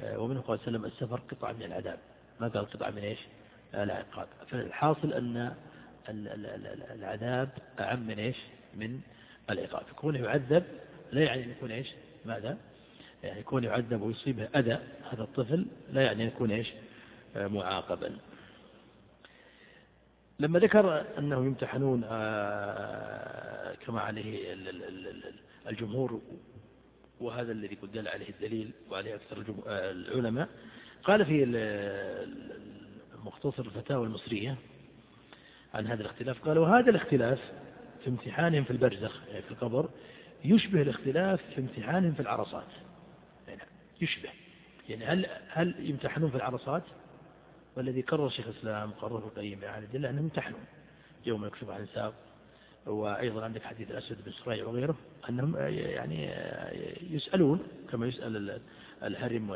آه، ومنه قال سلم السفر قطعة من العذاب. ما قال قطعة من إيش؟ العقاب. فالحاصل أن العذاب أعم من إيش؟ من العقاب. كونه يعذب لا يعني أن يكون إيش؟ ماذا؟ يعني يكون يعذب ويصيبه أذى هذا الطفل لا يعني أن يكون إيش؟ معاقبا. لما ذكر أنه يمتحنون آه، كما عليه الجمهور وهذا الذي دل عليه الدليل وعليه أكثر آه، العلماء قال في مختصر الفتاوى المصرية عن هذا الاختلاف قال وهذا الاختلاف في امتحانهم في البرزخ يعني في القبر يشبه الاختلاف في امتحانهم في العرصات. يعني يشبه. يعني هل هل يمتحنون في العرصات؟ والذي قرر شيخ الإسلام قرره القيم يعني الدلة أنهم يمتحنون يوم يكشف عن ساق وأيضا عندك حديث الأسود بن سريع وغيره أنهم يعني يسألون كما يسأل الهرم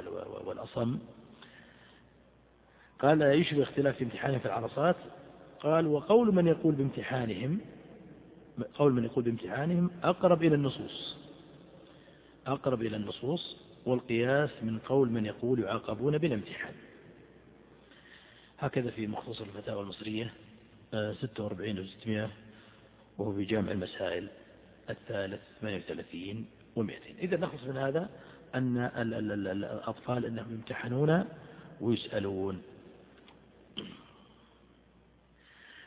والأصم. قال يشبه اختلاف في امتحانهم في العرصات. قال وقول من يقول بامتحانهم قول من يقول بامتحانهم أقرب إلى النصوص. أقرب إلى النصوص والقياس من قول من يقول يعاقبون بالامتحان. هكذا في مختصر الفتاوى المصرية 46 و 600 وهو في جامع المسائل الثالث 38 و200 إذا نخلص من هذا أن الأطفال أنهم يمتحنون ويسألون.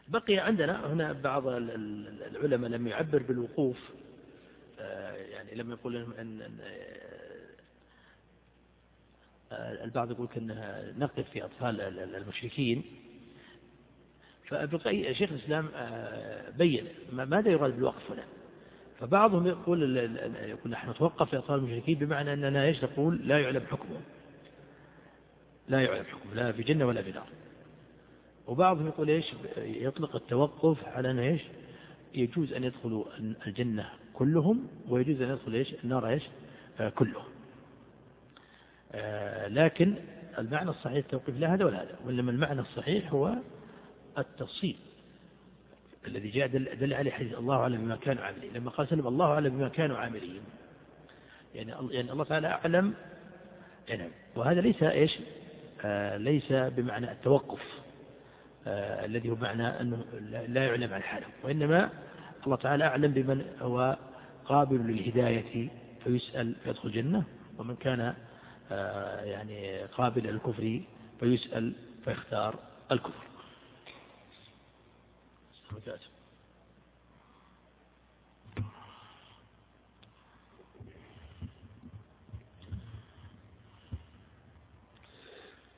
بقي عندنا هنا بعض العلماء لم يعبر بالوقوف آه، يعني لم يقول أن البعض يقول أنها نقف في أطفال المشركين. فابن شيخ الإسلام آه، بين ماذا يراد بالوقف هنا؟ فبعضهم يقول يقول نحن نتوقف في أطفال المشركين بمعنى أننا إيش نقول لا يعلم حكمه لا يعلم حكمه لا في جنة ولا في نار. وبعضهم يقول إيش؟ يطلق التوقف على أن إيش؟ يجوز أن يدخلوا الجنة كلهم ويجوز أن يدخل إيش؟ النار إيش؟ آه، كلهم. لكن المعنى الصحيح التوقيف لا هذا ولا هذا وإنما المعنى الصحيح هو التفصيل الذي جاء دل, دل عليه حديث الله أعلم بما كانوا عاملين لما قال سلم الله أعلم بما كانوا عاملين. يعني يعني الله تعالى أعلم يعني وهذا ليس إيش؟ آه ليس بمعنى التوقف آه الذي هو معنى أنه لا يعلم عن حاله وإنما الله تعالى أعلم بمن هو قابل للهداية فيسأل فيدخل الجنة ومن كان آه، يعني قابل للكفر فيسأل فيختار الكفر.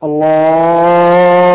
الله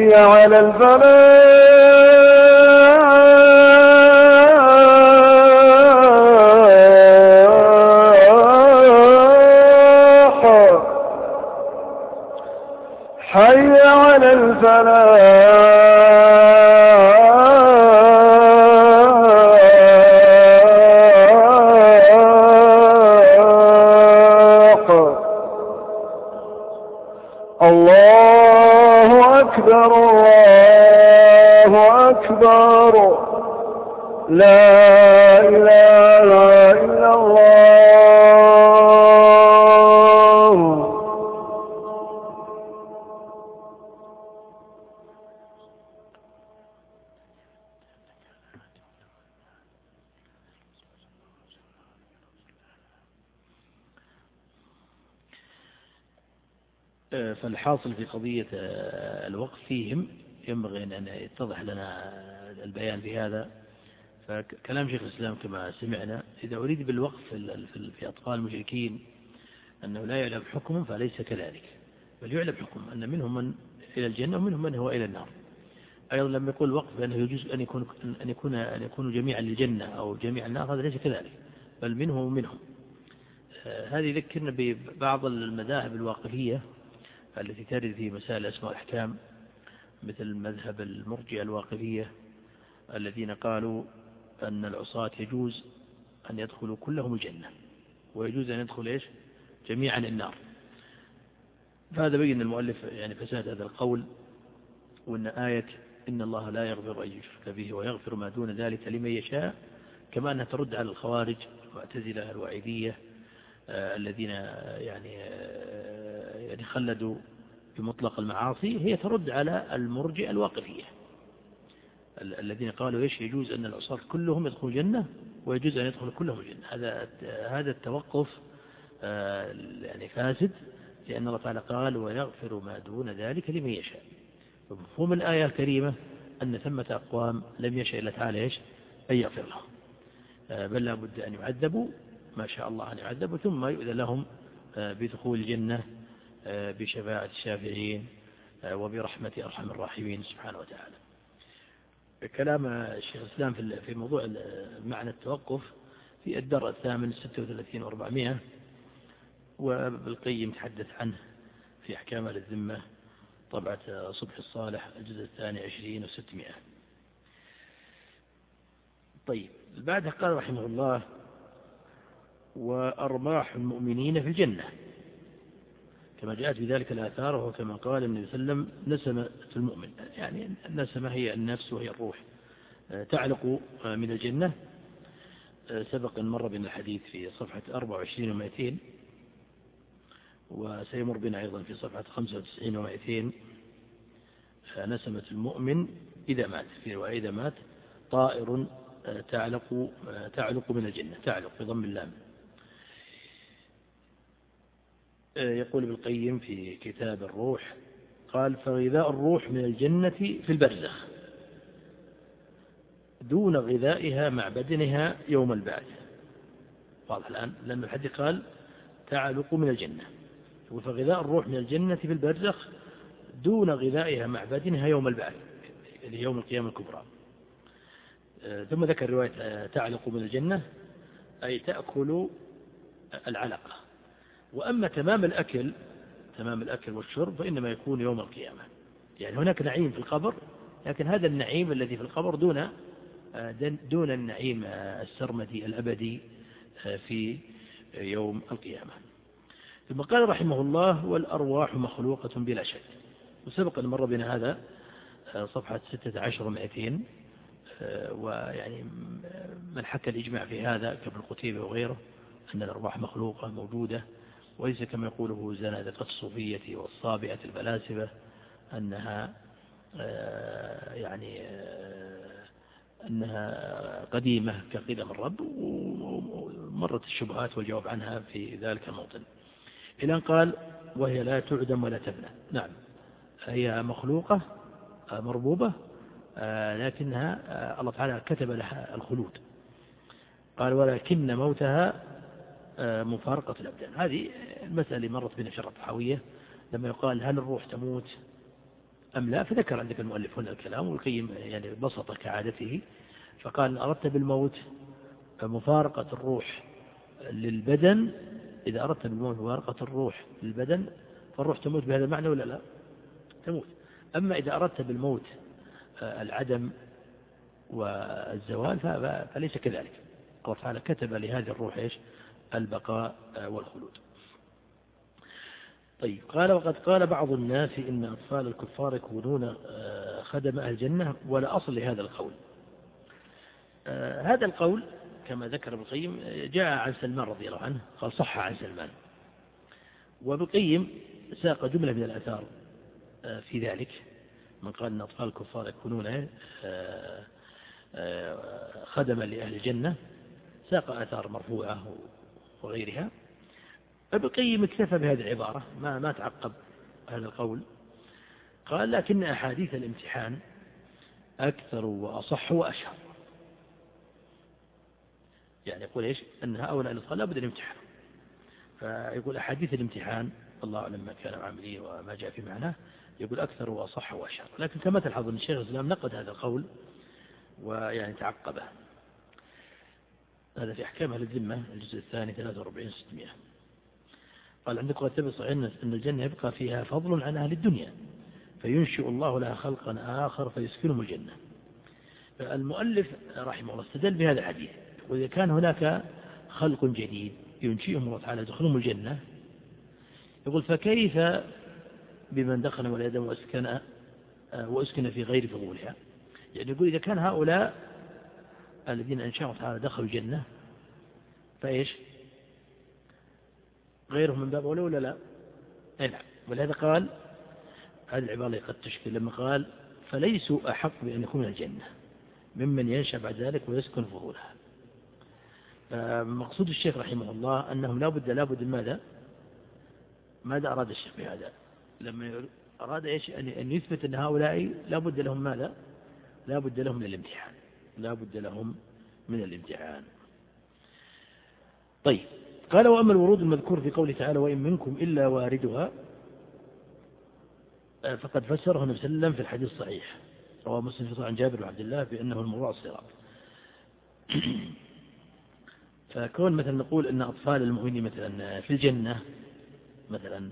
حي على الفلاح. فالحاصل في قضية آه، الوقف فيهم. ينبغي أن يتضح لنا البيان في هذا. فكلام شيخ الإسلام كما سمعنا إذا أريد بالوقف في ال- في ال- في أطفال المشركين أنه لا يعلم حكم فليس كذلك بل يعلم حكم أن منهم من إلى الجنة ومنهم من هو إلى النار. أيضا لما يقول الوقف بأنه يجوز أن يكون أن يكون أن يكونوا جميعا للجنة أو جميعا النار هذا ليس كذلك بل منهم ومنهم. آه، هذه يذكرنا ببعض المذاهب الواقفية التي ترد في مسائل الأسماء والأحكام مثل مذهب المرجئة الواقفية الذين قالوا أن العصاة يجوز أن يدخلوا كلهم الجنة ويجوز أن يدخل إيش؟ جميعا النار. فهذا بين المؤلف يعني فساد هذا القول وأن آية إن الله لا يغفر أن يشرك به ويغفر ما دون ذلك لمن يشاء كما أنها ترد على الخوارج المعتزلة الوعيدية آه، الذين يعني آه، يعني خلدوا بمطلق المعاصي هي ترد على المرجئة الواقفية. ال- الذين قالوا إيش يجوز أن العصاة كلهم يدخلوا الجنة ويجوز أن يدخل كلهم الجنة. هذا هذا التوقف آه، يعني فاسد لأن الله تعالى قال ويغفر ما دون ذلك لمن يشاء. ومفهوم الآية الكريمة أن ثمة أقوام لم يشاء الله تعالى إيش؟ أن يغفر لهم. آه، بل لا بد أن يعذبوا ما شاء الله أن يعذبوا ثم يؤذن لهم آه، بدخول الجنة. بشفاعة الشافعين آه، وبرحمة أرحم الراحمين سبحانه وتعالى. كلام الشيخ الإسلام في موضوع معنى التوقف في الدر الثامن 36 و400 وبالقيم تحدث عنه في أحكام الذمة طبعة صبح الصالح الجزء الثاني 20 و600 طيب بعدها قال رحمه الله وأرباح المؤمنين في الجنة كما جاءت بذلك الآثار وهو كما قال النبي صلى الله عليه وسلم نسمة المؤمن. يعني النسمة هي النفس وهي الروح. آه، تعلق آه، من الجنة. آه، سبق أن مر بنا الحديث في صفحة 24 و200 وسيمر بنا أيضا في صفحة 95 و200 نسمة المؤمن إذا مات في رواية إذا مات طائر تعلق تعلق من الجنة تعلق بضم اللام آه، يقول ابن القيم في كتاب الروح قال فغذاء الروح من الجنة في البرزخ دون غذائها مع بدنها يوم البعث. واضح الآن لأن الحديث قال تعلق من الجنة. فغذاء الروح من الجنة في البرزخ دون غذائها مع بدنها يوم البعث اللي يوم القيامة الكبرى. آه، ثم ذكر رواية آه، تعلق من الجنة أي تأكل العلقة. وأما تمام الأكل تمام الأكل والشرب فإنما يكون يوم القيامة. يعني هناك نعيم في القبر لكن هذا النعيم الذي في القبر دون دون النعيم السرمدي الأبدي في يوم القيامة. ثم قال رحمه الله والأرواح مخلوقة بلا شك. وسبق أن مر بنا هذا صفحة ستة عشر ومائتين ويعني من حكى الإجماع في هذا كابن قتيبة وغيره أن الأرواح مخلوقة موجودة وليس كما يقوله زنادقة الصوفية والصابئة الفلاسفة أنها آه، يعني آه، أنها قديمة كقدم الرب ومرت الشبهات والجواب عنها في ذلك الموطن. إلى أن قال وهي لا تعدم ولا تبنى. نعم. هي مخلوقة آه، مربوبة لكنها الله تعالى كتب لها الخلود. قال ولكن موتها مفارقة الأبدان. هذه المسألة اللي مرت بنا شرط الطحاوية لما يقال هل الروح تموت أم لا فذكر عندك المؤلف هنا الكلام والقيم يعني بسط كعادته فقال أردت بالموت مفارقة الروح للبدن. إذا أردت بالموت مفارقة الروح للبدن فالروح تموت بهذا المعنى ولا لا؟ تموت. أما إذا أردت بالموت آه، العدم والزوال فليس كذلك. الله تعالى كتب لهذه الروح إيش؟ البقاء آه، والخلود. طيب قال وقد قال بعض الناس إن أطفال الكفار يكونون آه، خدم أهل الجنة ولا أصل لهذا القول. آه، هذا القول كما ذكر ابن القيم جاء عن سلمان رضي الله عنه قال صح عن سلمان. وابن القيم ساق جملة من الأثار في ذلك من قال أن أطفال الكفار يكونون خدما لأهل الجنة ساق آثار مرفوعة وغيرها ابن القيم اكتفى بهذه العبارة ما ما تعقب هذا القول. قال لكن أحاديث الامتحان أكثر وأصح وأشهر. يعني يقول إيش؟ أن هؤلاء الأطفال لابد الامتحان. فيقول أحاديث الامتحان الله أعلم ما كان عاملين وما جاء في معناه يقول أكثر وأصح وأشهر. لكن كما تلحظ أن الشيخ الإسلام نقد هذا القول ويعني تعقبه. هذا في أحكام أهل الذمة الجزء الثاني 43 600 قال عندك قد صحيح أن الجنة يبقى فيها فضل عن أهل الدنيا فينشئ الله لها خلقا آخر فيسكنهم الجنة. المؤلف رحمه الله استدل بهذا الحديث وإذا كان هناك خلق جديد ينشئهم الله تعالى يدخلهم الجنة يقول فكيف بمن دخل والعياذ وأسكن وأسكن في غير فضولها؟ يعني يقول إذا كان هؤلاء الذين إن شاء الله تعالى دخلوا الجنة فإيش؟ غيرهم من باب أولى ولا لا؟ أي نعم. ولهذا قال هذه العبارة قد تشكل لما قال فليسوا أحق بأن يكونوا الجنة ممن ينشأ بعد ذلك ويسكن فضولها مقصود الشيخ رحمه الله أنهم لا بد لا بد ماذا؟ ماذا أراد الشيخ بهذا؟ لما أراد إيش؟ أن يثبت أن هؤلاء لا بد لهم ماذا؟ لا بد لهم من الامتحان. لا بد لهم من الامتحان. طيب قال وأما الورود المذكور في قوله تعالى وإن منكم إلا واردها فقد فسره النبي صلى الله عليه وسلم في الحديث الصحيح. رواه مسلم في عن جابر وعبد الله بأنه المروع الصراط *clears throat* فكون مثلا نقول أن أطفال المؤمنين مثلا في الجنة مثلا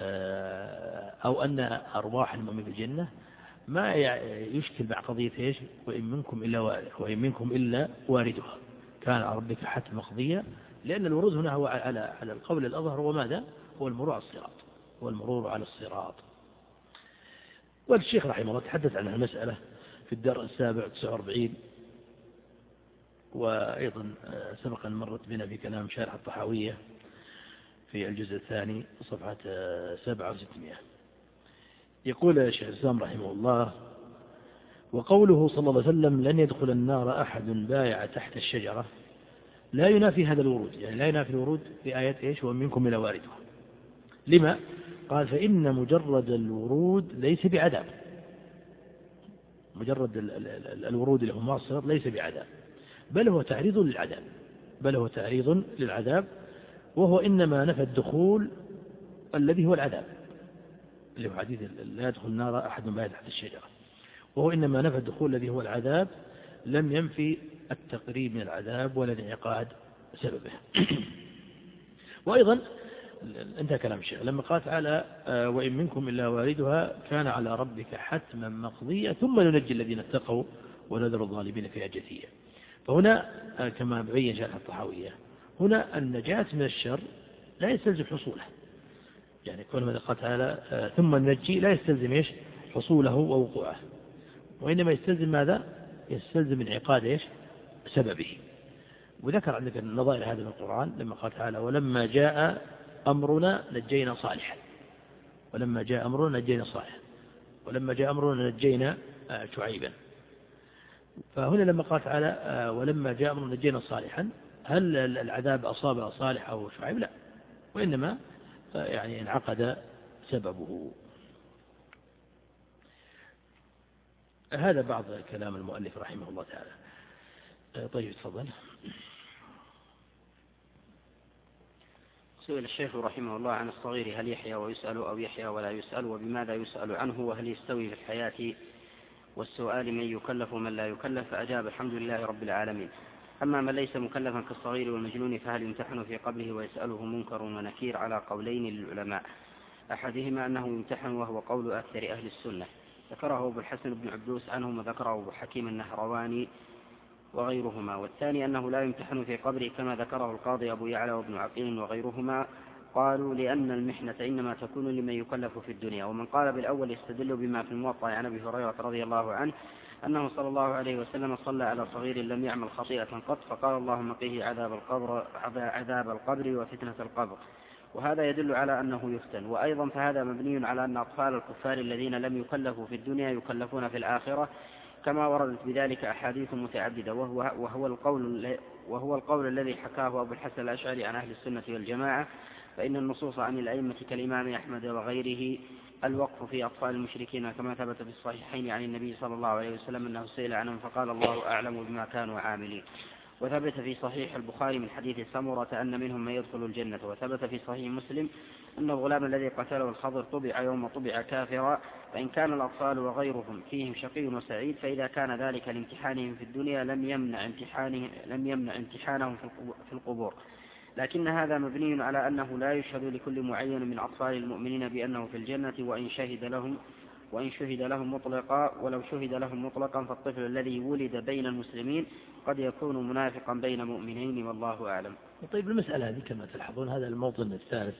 آه، أو أن أرواح المؤمنين في الجنة ما يشكل مع قضية إيش؟ وإن منكم إلا وإن منكم إلا واردها. كان على ربك حتى مقضية لأن الورود هنا هو على على القول الأظهر هو ماذا هو المرور على الصراط. هو المرور على الصراط. والشيخ رحمه الله تحدث عن المسألة في الدرء السابع 49 وأيضا آه، سبق أن مرت بنا بكلام شارح الطحاوية في الجزء الثاني صفحة 67 آه، يقول الشيخ الإسلام رحمه الله وقوله صلى الله عليه وسلم لن يدخل النار أحد بايع تحت الشجرة لا ينافي هذا الورود يعني لا ينافي الورود في آية إيش؟ ومنكم إلى واردها لما؟ قال فإن مجرد الورود ليس بعذاب مجرد الورود اللي هو معصر ليس بعذاب بل هو تعريض للعذاب بل هو تعريض للعذاب وهو إنما نفى الدخول الذي هو العذاب اللي هو حديث لا يدخل النار أحد بعد تحت الشجرة. وهو إنما نفى الدخول الذي هو العذاب لم ينفي التقريب من العذاب ولا الانعقاد سببه. *clears throat* وأيضا انتهى كلام الشيخ. لما قال تعالى آه، وإن منكم إلا واردها كان على ربك حتما مقضية ثم ننجي الذين اتقوا ونذر الظالمين فيها جثيا فهنا كما بين شرح الطحاوية هنا النجاة من الشر لا يستلزم حصوله. يعني كون ما قال تعالى ثم النجي لا يستلزم إيش؟ حصوله ووقوعه. وإنما يستلزم ماذا؟ يستلزم انعقاد إيش؟ سببه. وذكر عندك النظائر هذا من القرآن لما قال تعالى ولما جاء أمرنا نجينا صالحا. ولما جاء أمرنا نجينا صالحا. ولما جاء أمرنا نجينا آه، شعيبا. فهنا لما قال تعالى آه، ولما جاء أمرنا نجينا صالحا. هل العذاب أصاب صالح أو شعيب؟ لا. وإنما آه، يعني انعقد سببه. هذا بعض كلام المؤلف رحمه الله تعالى. طيب تفضل. سئل الشيخ رحمه الله عن الصغير هل يحيا ويسأل أو يحيا ولا يسأل وبماذا يسأل عنه وهل يستوي في الحياة؟ والسؤال من يكلف ومن لا يكلف؟ فأجاب الحمد لله رب العالمين. أما من ليس مكلفا كالصغير والمجنون فهل يمتحن في قبله ويسأله منكر ونكير على قولين للعلماء؟ أحدهما أنه يمتحن وهو قول أكثر أهل السنة. ذكره أبو الحسن بن عبدوس عنهم وذكره أبو حكيم النهرواني وغيرهما. والثاني أنه لا يمتحن في قبره كما ذكره القاضي أبو يعلى وابن عقيل وغيرهما. قالوا لأن المحنة إنما تكون لمن يكلف في الدنيا ومن قال بالأول يستدل بما في الموطأ عن أبي هريرة رضي الله عنه أنه صلى الله عليه وسلم صلى على صغير لم يعمل خطيئة قط فقال اللهم قيه عذاب القبر عذاب القبر وفتنة القبر. وهذا يدل على أنه يفتن. وأيضا فهذا مبني على أن أطفال الكفار الذين لم يكلفوا في الدنيا يكلفون في الآخرة كما وردت بذلك أحاديث متعددة. وهو, وهو, القول وهو القول الذي حكاه أبو الحسن الأشعري عن أهل السنة والجماعة فإن النصوص عن الأئمة كالإمام أحمد وغيره الوقف في أطفال المشركين كما ثبت في الصحيحين عن النبي صلى الله عليه وسلم أنه سئل عنهم فقال الله أعلم بما كانوا عاملين. وثبت في صحيح البخاري من حديث سمرة أن منهم من يدخل الجنة. وثبت في صحيح مسلم أن الغلام الذي قتله الخضر طبع يوم طبع كافرا فإن كان الأطفال وغيرهم فيهم شقي وسعيد فإذا كان ذلك لامتحانهم في الدنيا لم يمنع امتحانه لم يمنع امتحانهم في القبور. لكن هذا مبني على أنه لا يشهد لكل معين من أطفال المؤمنين بأنه في الجنة وإن شهد لهم وإن شهد لهم مطلقا ولو شهد لهم مطلقا فالطفل الذي ولد بين المسلمين قد يكون منافقا بين مؤمنين والله أعلم. طيب المسألة هذه كما تلحظون هذا الموطن الثالث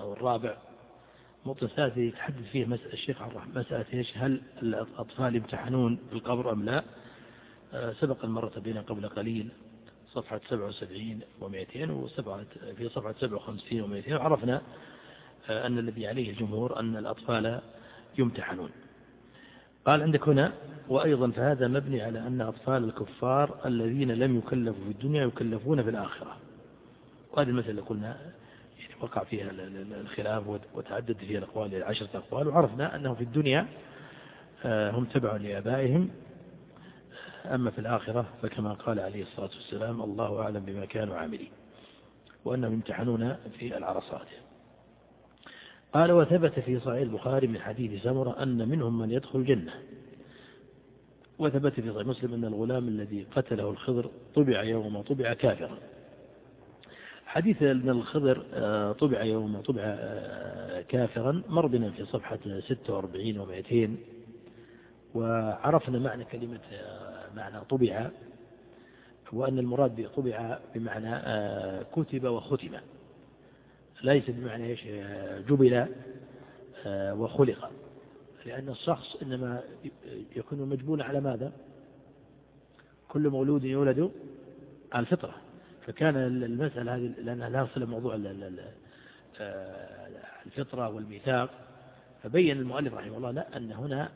أو الرابع. الموطن الثالث يتحدث فيه مسألة الشيخ الرحمن مسألة إيش؟ هل الأطفال يمتحنون في القبر أم لا؟ آه، سبق المرة بنا قبل قليل. صفحة 77 و200 وصفحة في صفحة 57 و200 وعرفنا آه، أن الذي عليه الجمهور أن الأطفال يمتحنون. قال عندك هنا وأيضا فهذا مبني على أن أطفال الكفار الذين لم يكلفوا في الدنيا يكلفون في الآخرة. وهذه المسألة قلنا يعني وقع فيها الخلاف وتعدد فيها الأقوال عشرة أقوال وعرفنا أنهم في الدنيا آه، هم تبع لآبائهم أما في الآخرة فكما قال عليه الصلاة والسلام الله أعلم بما كانوا عاملين وأنهم يمتحنون في العرصات. قال وثبت في صحيح البخاري من حديث سمرة أن منهم من يدخل الجنة. وثبت في صحيح مسلم أن الغلام الذي قتله الخضر طبع يوم طبع كافرا. حديث أن الخضر آه، طبع يوم طبع آه، كافرا مر بنا في صفحة 46 و200 وعرفنا معنى كلمة آه، معنى طبع وأن المراد بطبع بمعنى كتب وختم. ليس بمعنى إيش؟ جبل آه، وخلق. لأن الشخص إنما يكون مجبولا على ماذا؟ كل مولود يولد على الفطرة. فكان المسألة هذه لأنها لا صلة موضوع آه، الفطرة والميثاق. فبين المؤلف رحمه الله لا أن هنا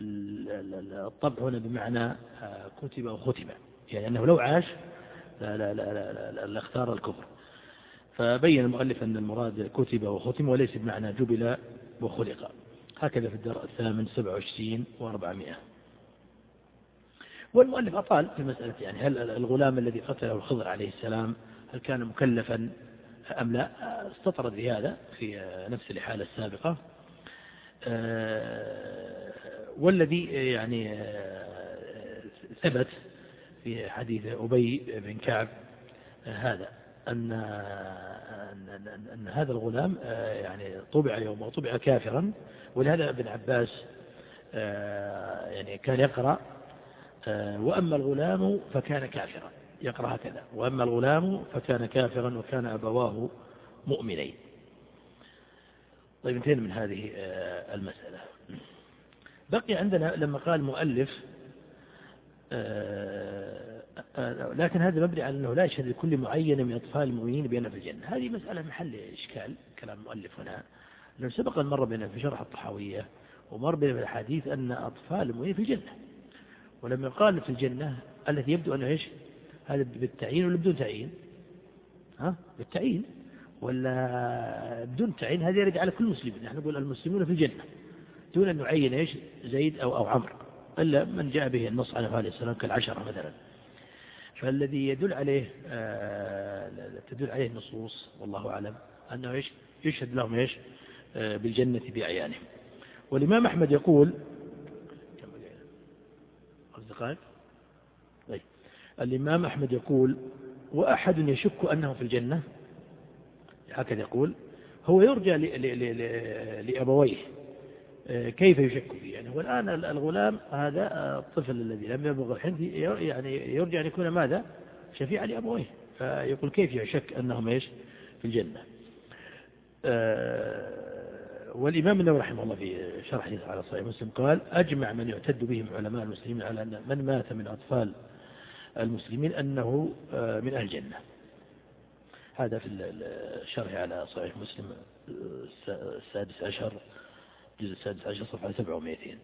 الطبع هنا بمعنى آه، كتب وختم يعني أنه لو عاش لا لا لا لا, لا, لا اختار الكفر. فبين المؤلف أن المراد كتب وختم وليس بمعنى جبل وخلق. هكذا في الدرء الثامن 27 و400 والمؤلف أطال في مسألة يعني هل الغلام الذي قتله الخضر عليه السلام هل كان مكلفا أم لا؟ استطرد بهذا في نفس الحالة السابقة. والذي يعني ثبت في حديث أبي بن كعب هذا أن, أن, أن هذا الغلام آه، يعني طبع يوم طبع كافرا. ولهذا ابن عباس آه، يعني كان يقرأ آه، وأما الغلام فكان كافرا يقرأ هكذا. وأما الغلام فكان كافرا وكان أبواه مؤمنين. طيب انتهينا من هذه آه، المسألة. بقي عندنا لما قال مؤلف آه، لكن هذا مبني على أنه لا يشهد لكل معين من أطفال المؤمنين بأنه في الجنة. هذه مسألة محل إشكال كلام المؤلف هنا. لأنه سبق أن مر بنا في شرح الطحاوية ومر بنا في الحديث أن أطفال المؤمنين في الجنة. ولما قال في الجنة التي يبدو أنه إيش؟ هذا بالتعيين ولا بدون تعيين؟ ها؟ بالتعيين. ولا بدون تعيين هذا يرد على كل مسلم نحن نقول المسلمون في الجنة. دون أن نعين إيش؟ زيد أو, أو عمرو إلا من جاء به النص على عليه السلام كالعشرة مثلا. فالذي يدل عليه آه تدل عليه النصوص والله أعلم أنه إيش؟ يشهد لهم إيش؟ آه بالجنة بأعيانهم. والإمام أحمد يقول دقائق طيب الإمام أحمد يقول وأحد يشك أنه في الجنة؟ هكذا يقول هو يرجى لأبويه. كيف يشك فيه؟ يعني والآن الغلام هذا الطفل الذي لم يبلغ الحنث يعني يرجع أن يكون ماذا؟ شفيعا لأبويه. فيقول كيف يشك أنهم إيش؟ في الجنة؟ آه، والإمام النووي رحمه الله في شرح حديث على صحيح مسلم قال أجمع من يعتد بهم علماء المسلمين على أن من مات من أطفال المسلمين أنه آه، من أهل الجنة. هذا في الشرح على صحيح مسلم السادس عشر. الجزء السادس عشر صفحة سبعة ومئتين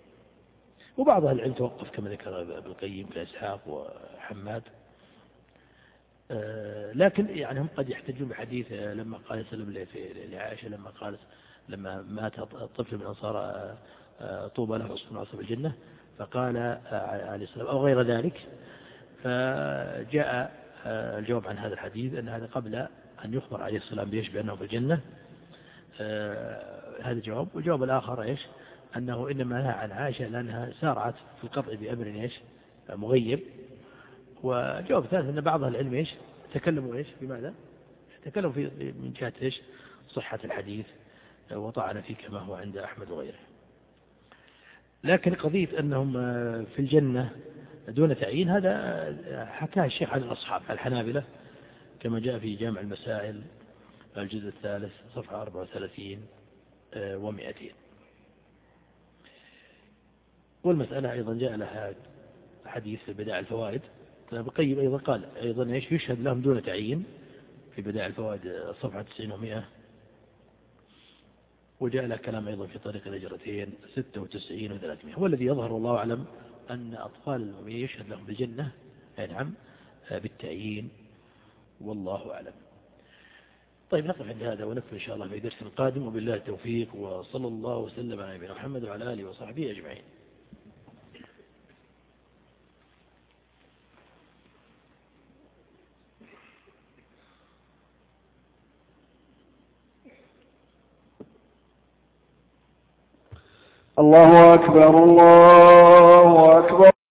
وبعض أهل العلم توقف كما ذكر ابن القيم كإسحاق وحماد. آه، لكن يعني هم قد يحتجون بحديث لما قال سلم لعائشة لما قالت لما مات الطفل من أنصار آه، آه، طوبى له من عصف الجنة فقال عليه السلام أو غير ذلك. فجاء الجواب عن هذا الحديث أن هذا قبل أن يخبر عليه السلام بيش بأنه في الجنة. هذا الجواب والجواب الآخر إيش؟ أنه إنما نهى عن عائشة لأنها سارعت في القطع بأمر إيش؟ مغيب. وجواب ثالث أن بعض العلم إيش؟ تكلموا إيش؟ بماذا؟ تكلموا في من جهة إيش؟ صحة الحديث وطعن فيه كما هو عند أحمد وغيره. لكن قضية أنهم في الجنة دون تعيين هذا حكاه الشيخ عن الأصحاب الحنابلة كما جاء في جامع المسائل الجزء الثالث صفحة 34 ومئتين. والمسألة أيضا جاء لها حديث في بداع الفوائد. ابن القيم أيضا قال أيضا إيش؟ يشهد لهم دون تعيين في بداع الفوائد صفحة 90 و100 وجاء له كلام أيضا في طريق الهجرتين 96 و300 والذي يظهر والله أعلم أن أطفال المؤمنين يشهد لهم بالجنة. نعم بالتعيين. والله أعلم. طيب نقف عند هذا ونكمل إن شاء الله في درس القادم وبالله التوفيق وصلى الله وسلم على نبينا محمد وعلى آله وصحبه أجمعين. الله أكبر الله أكبر.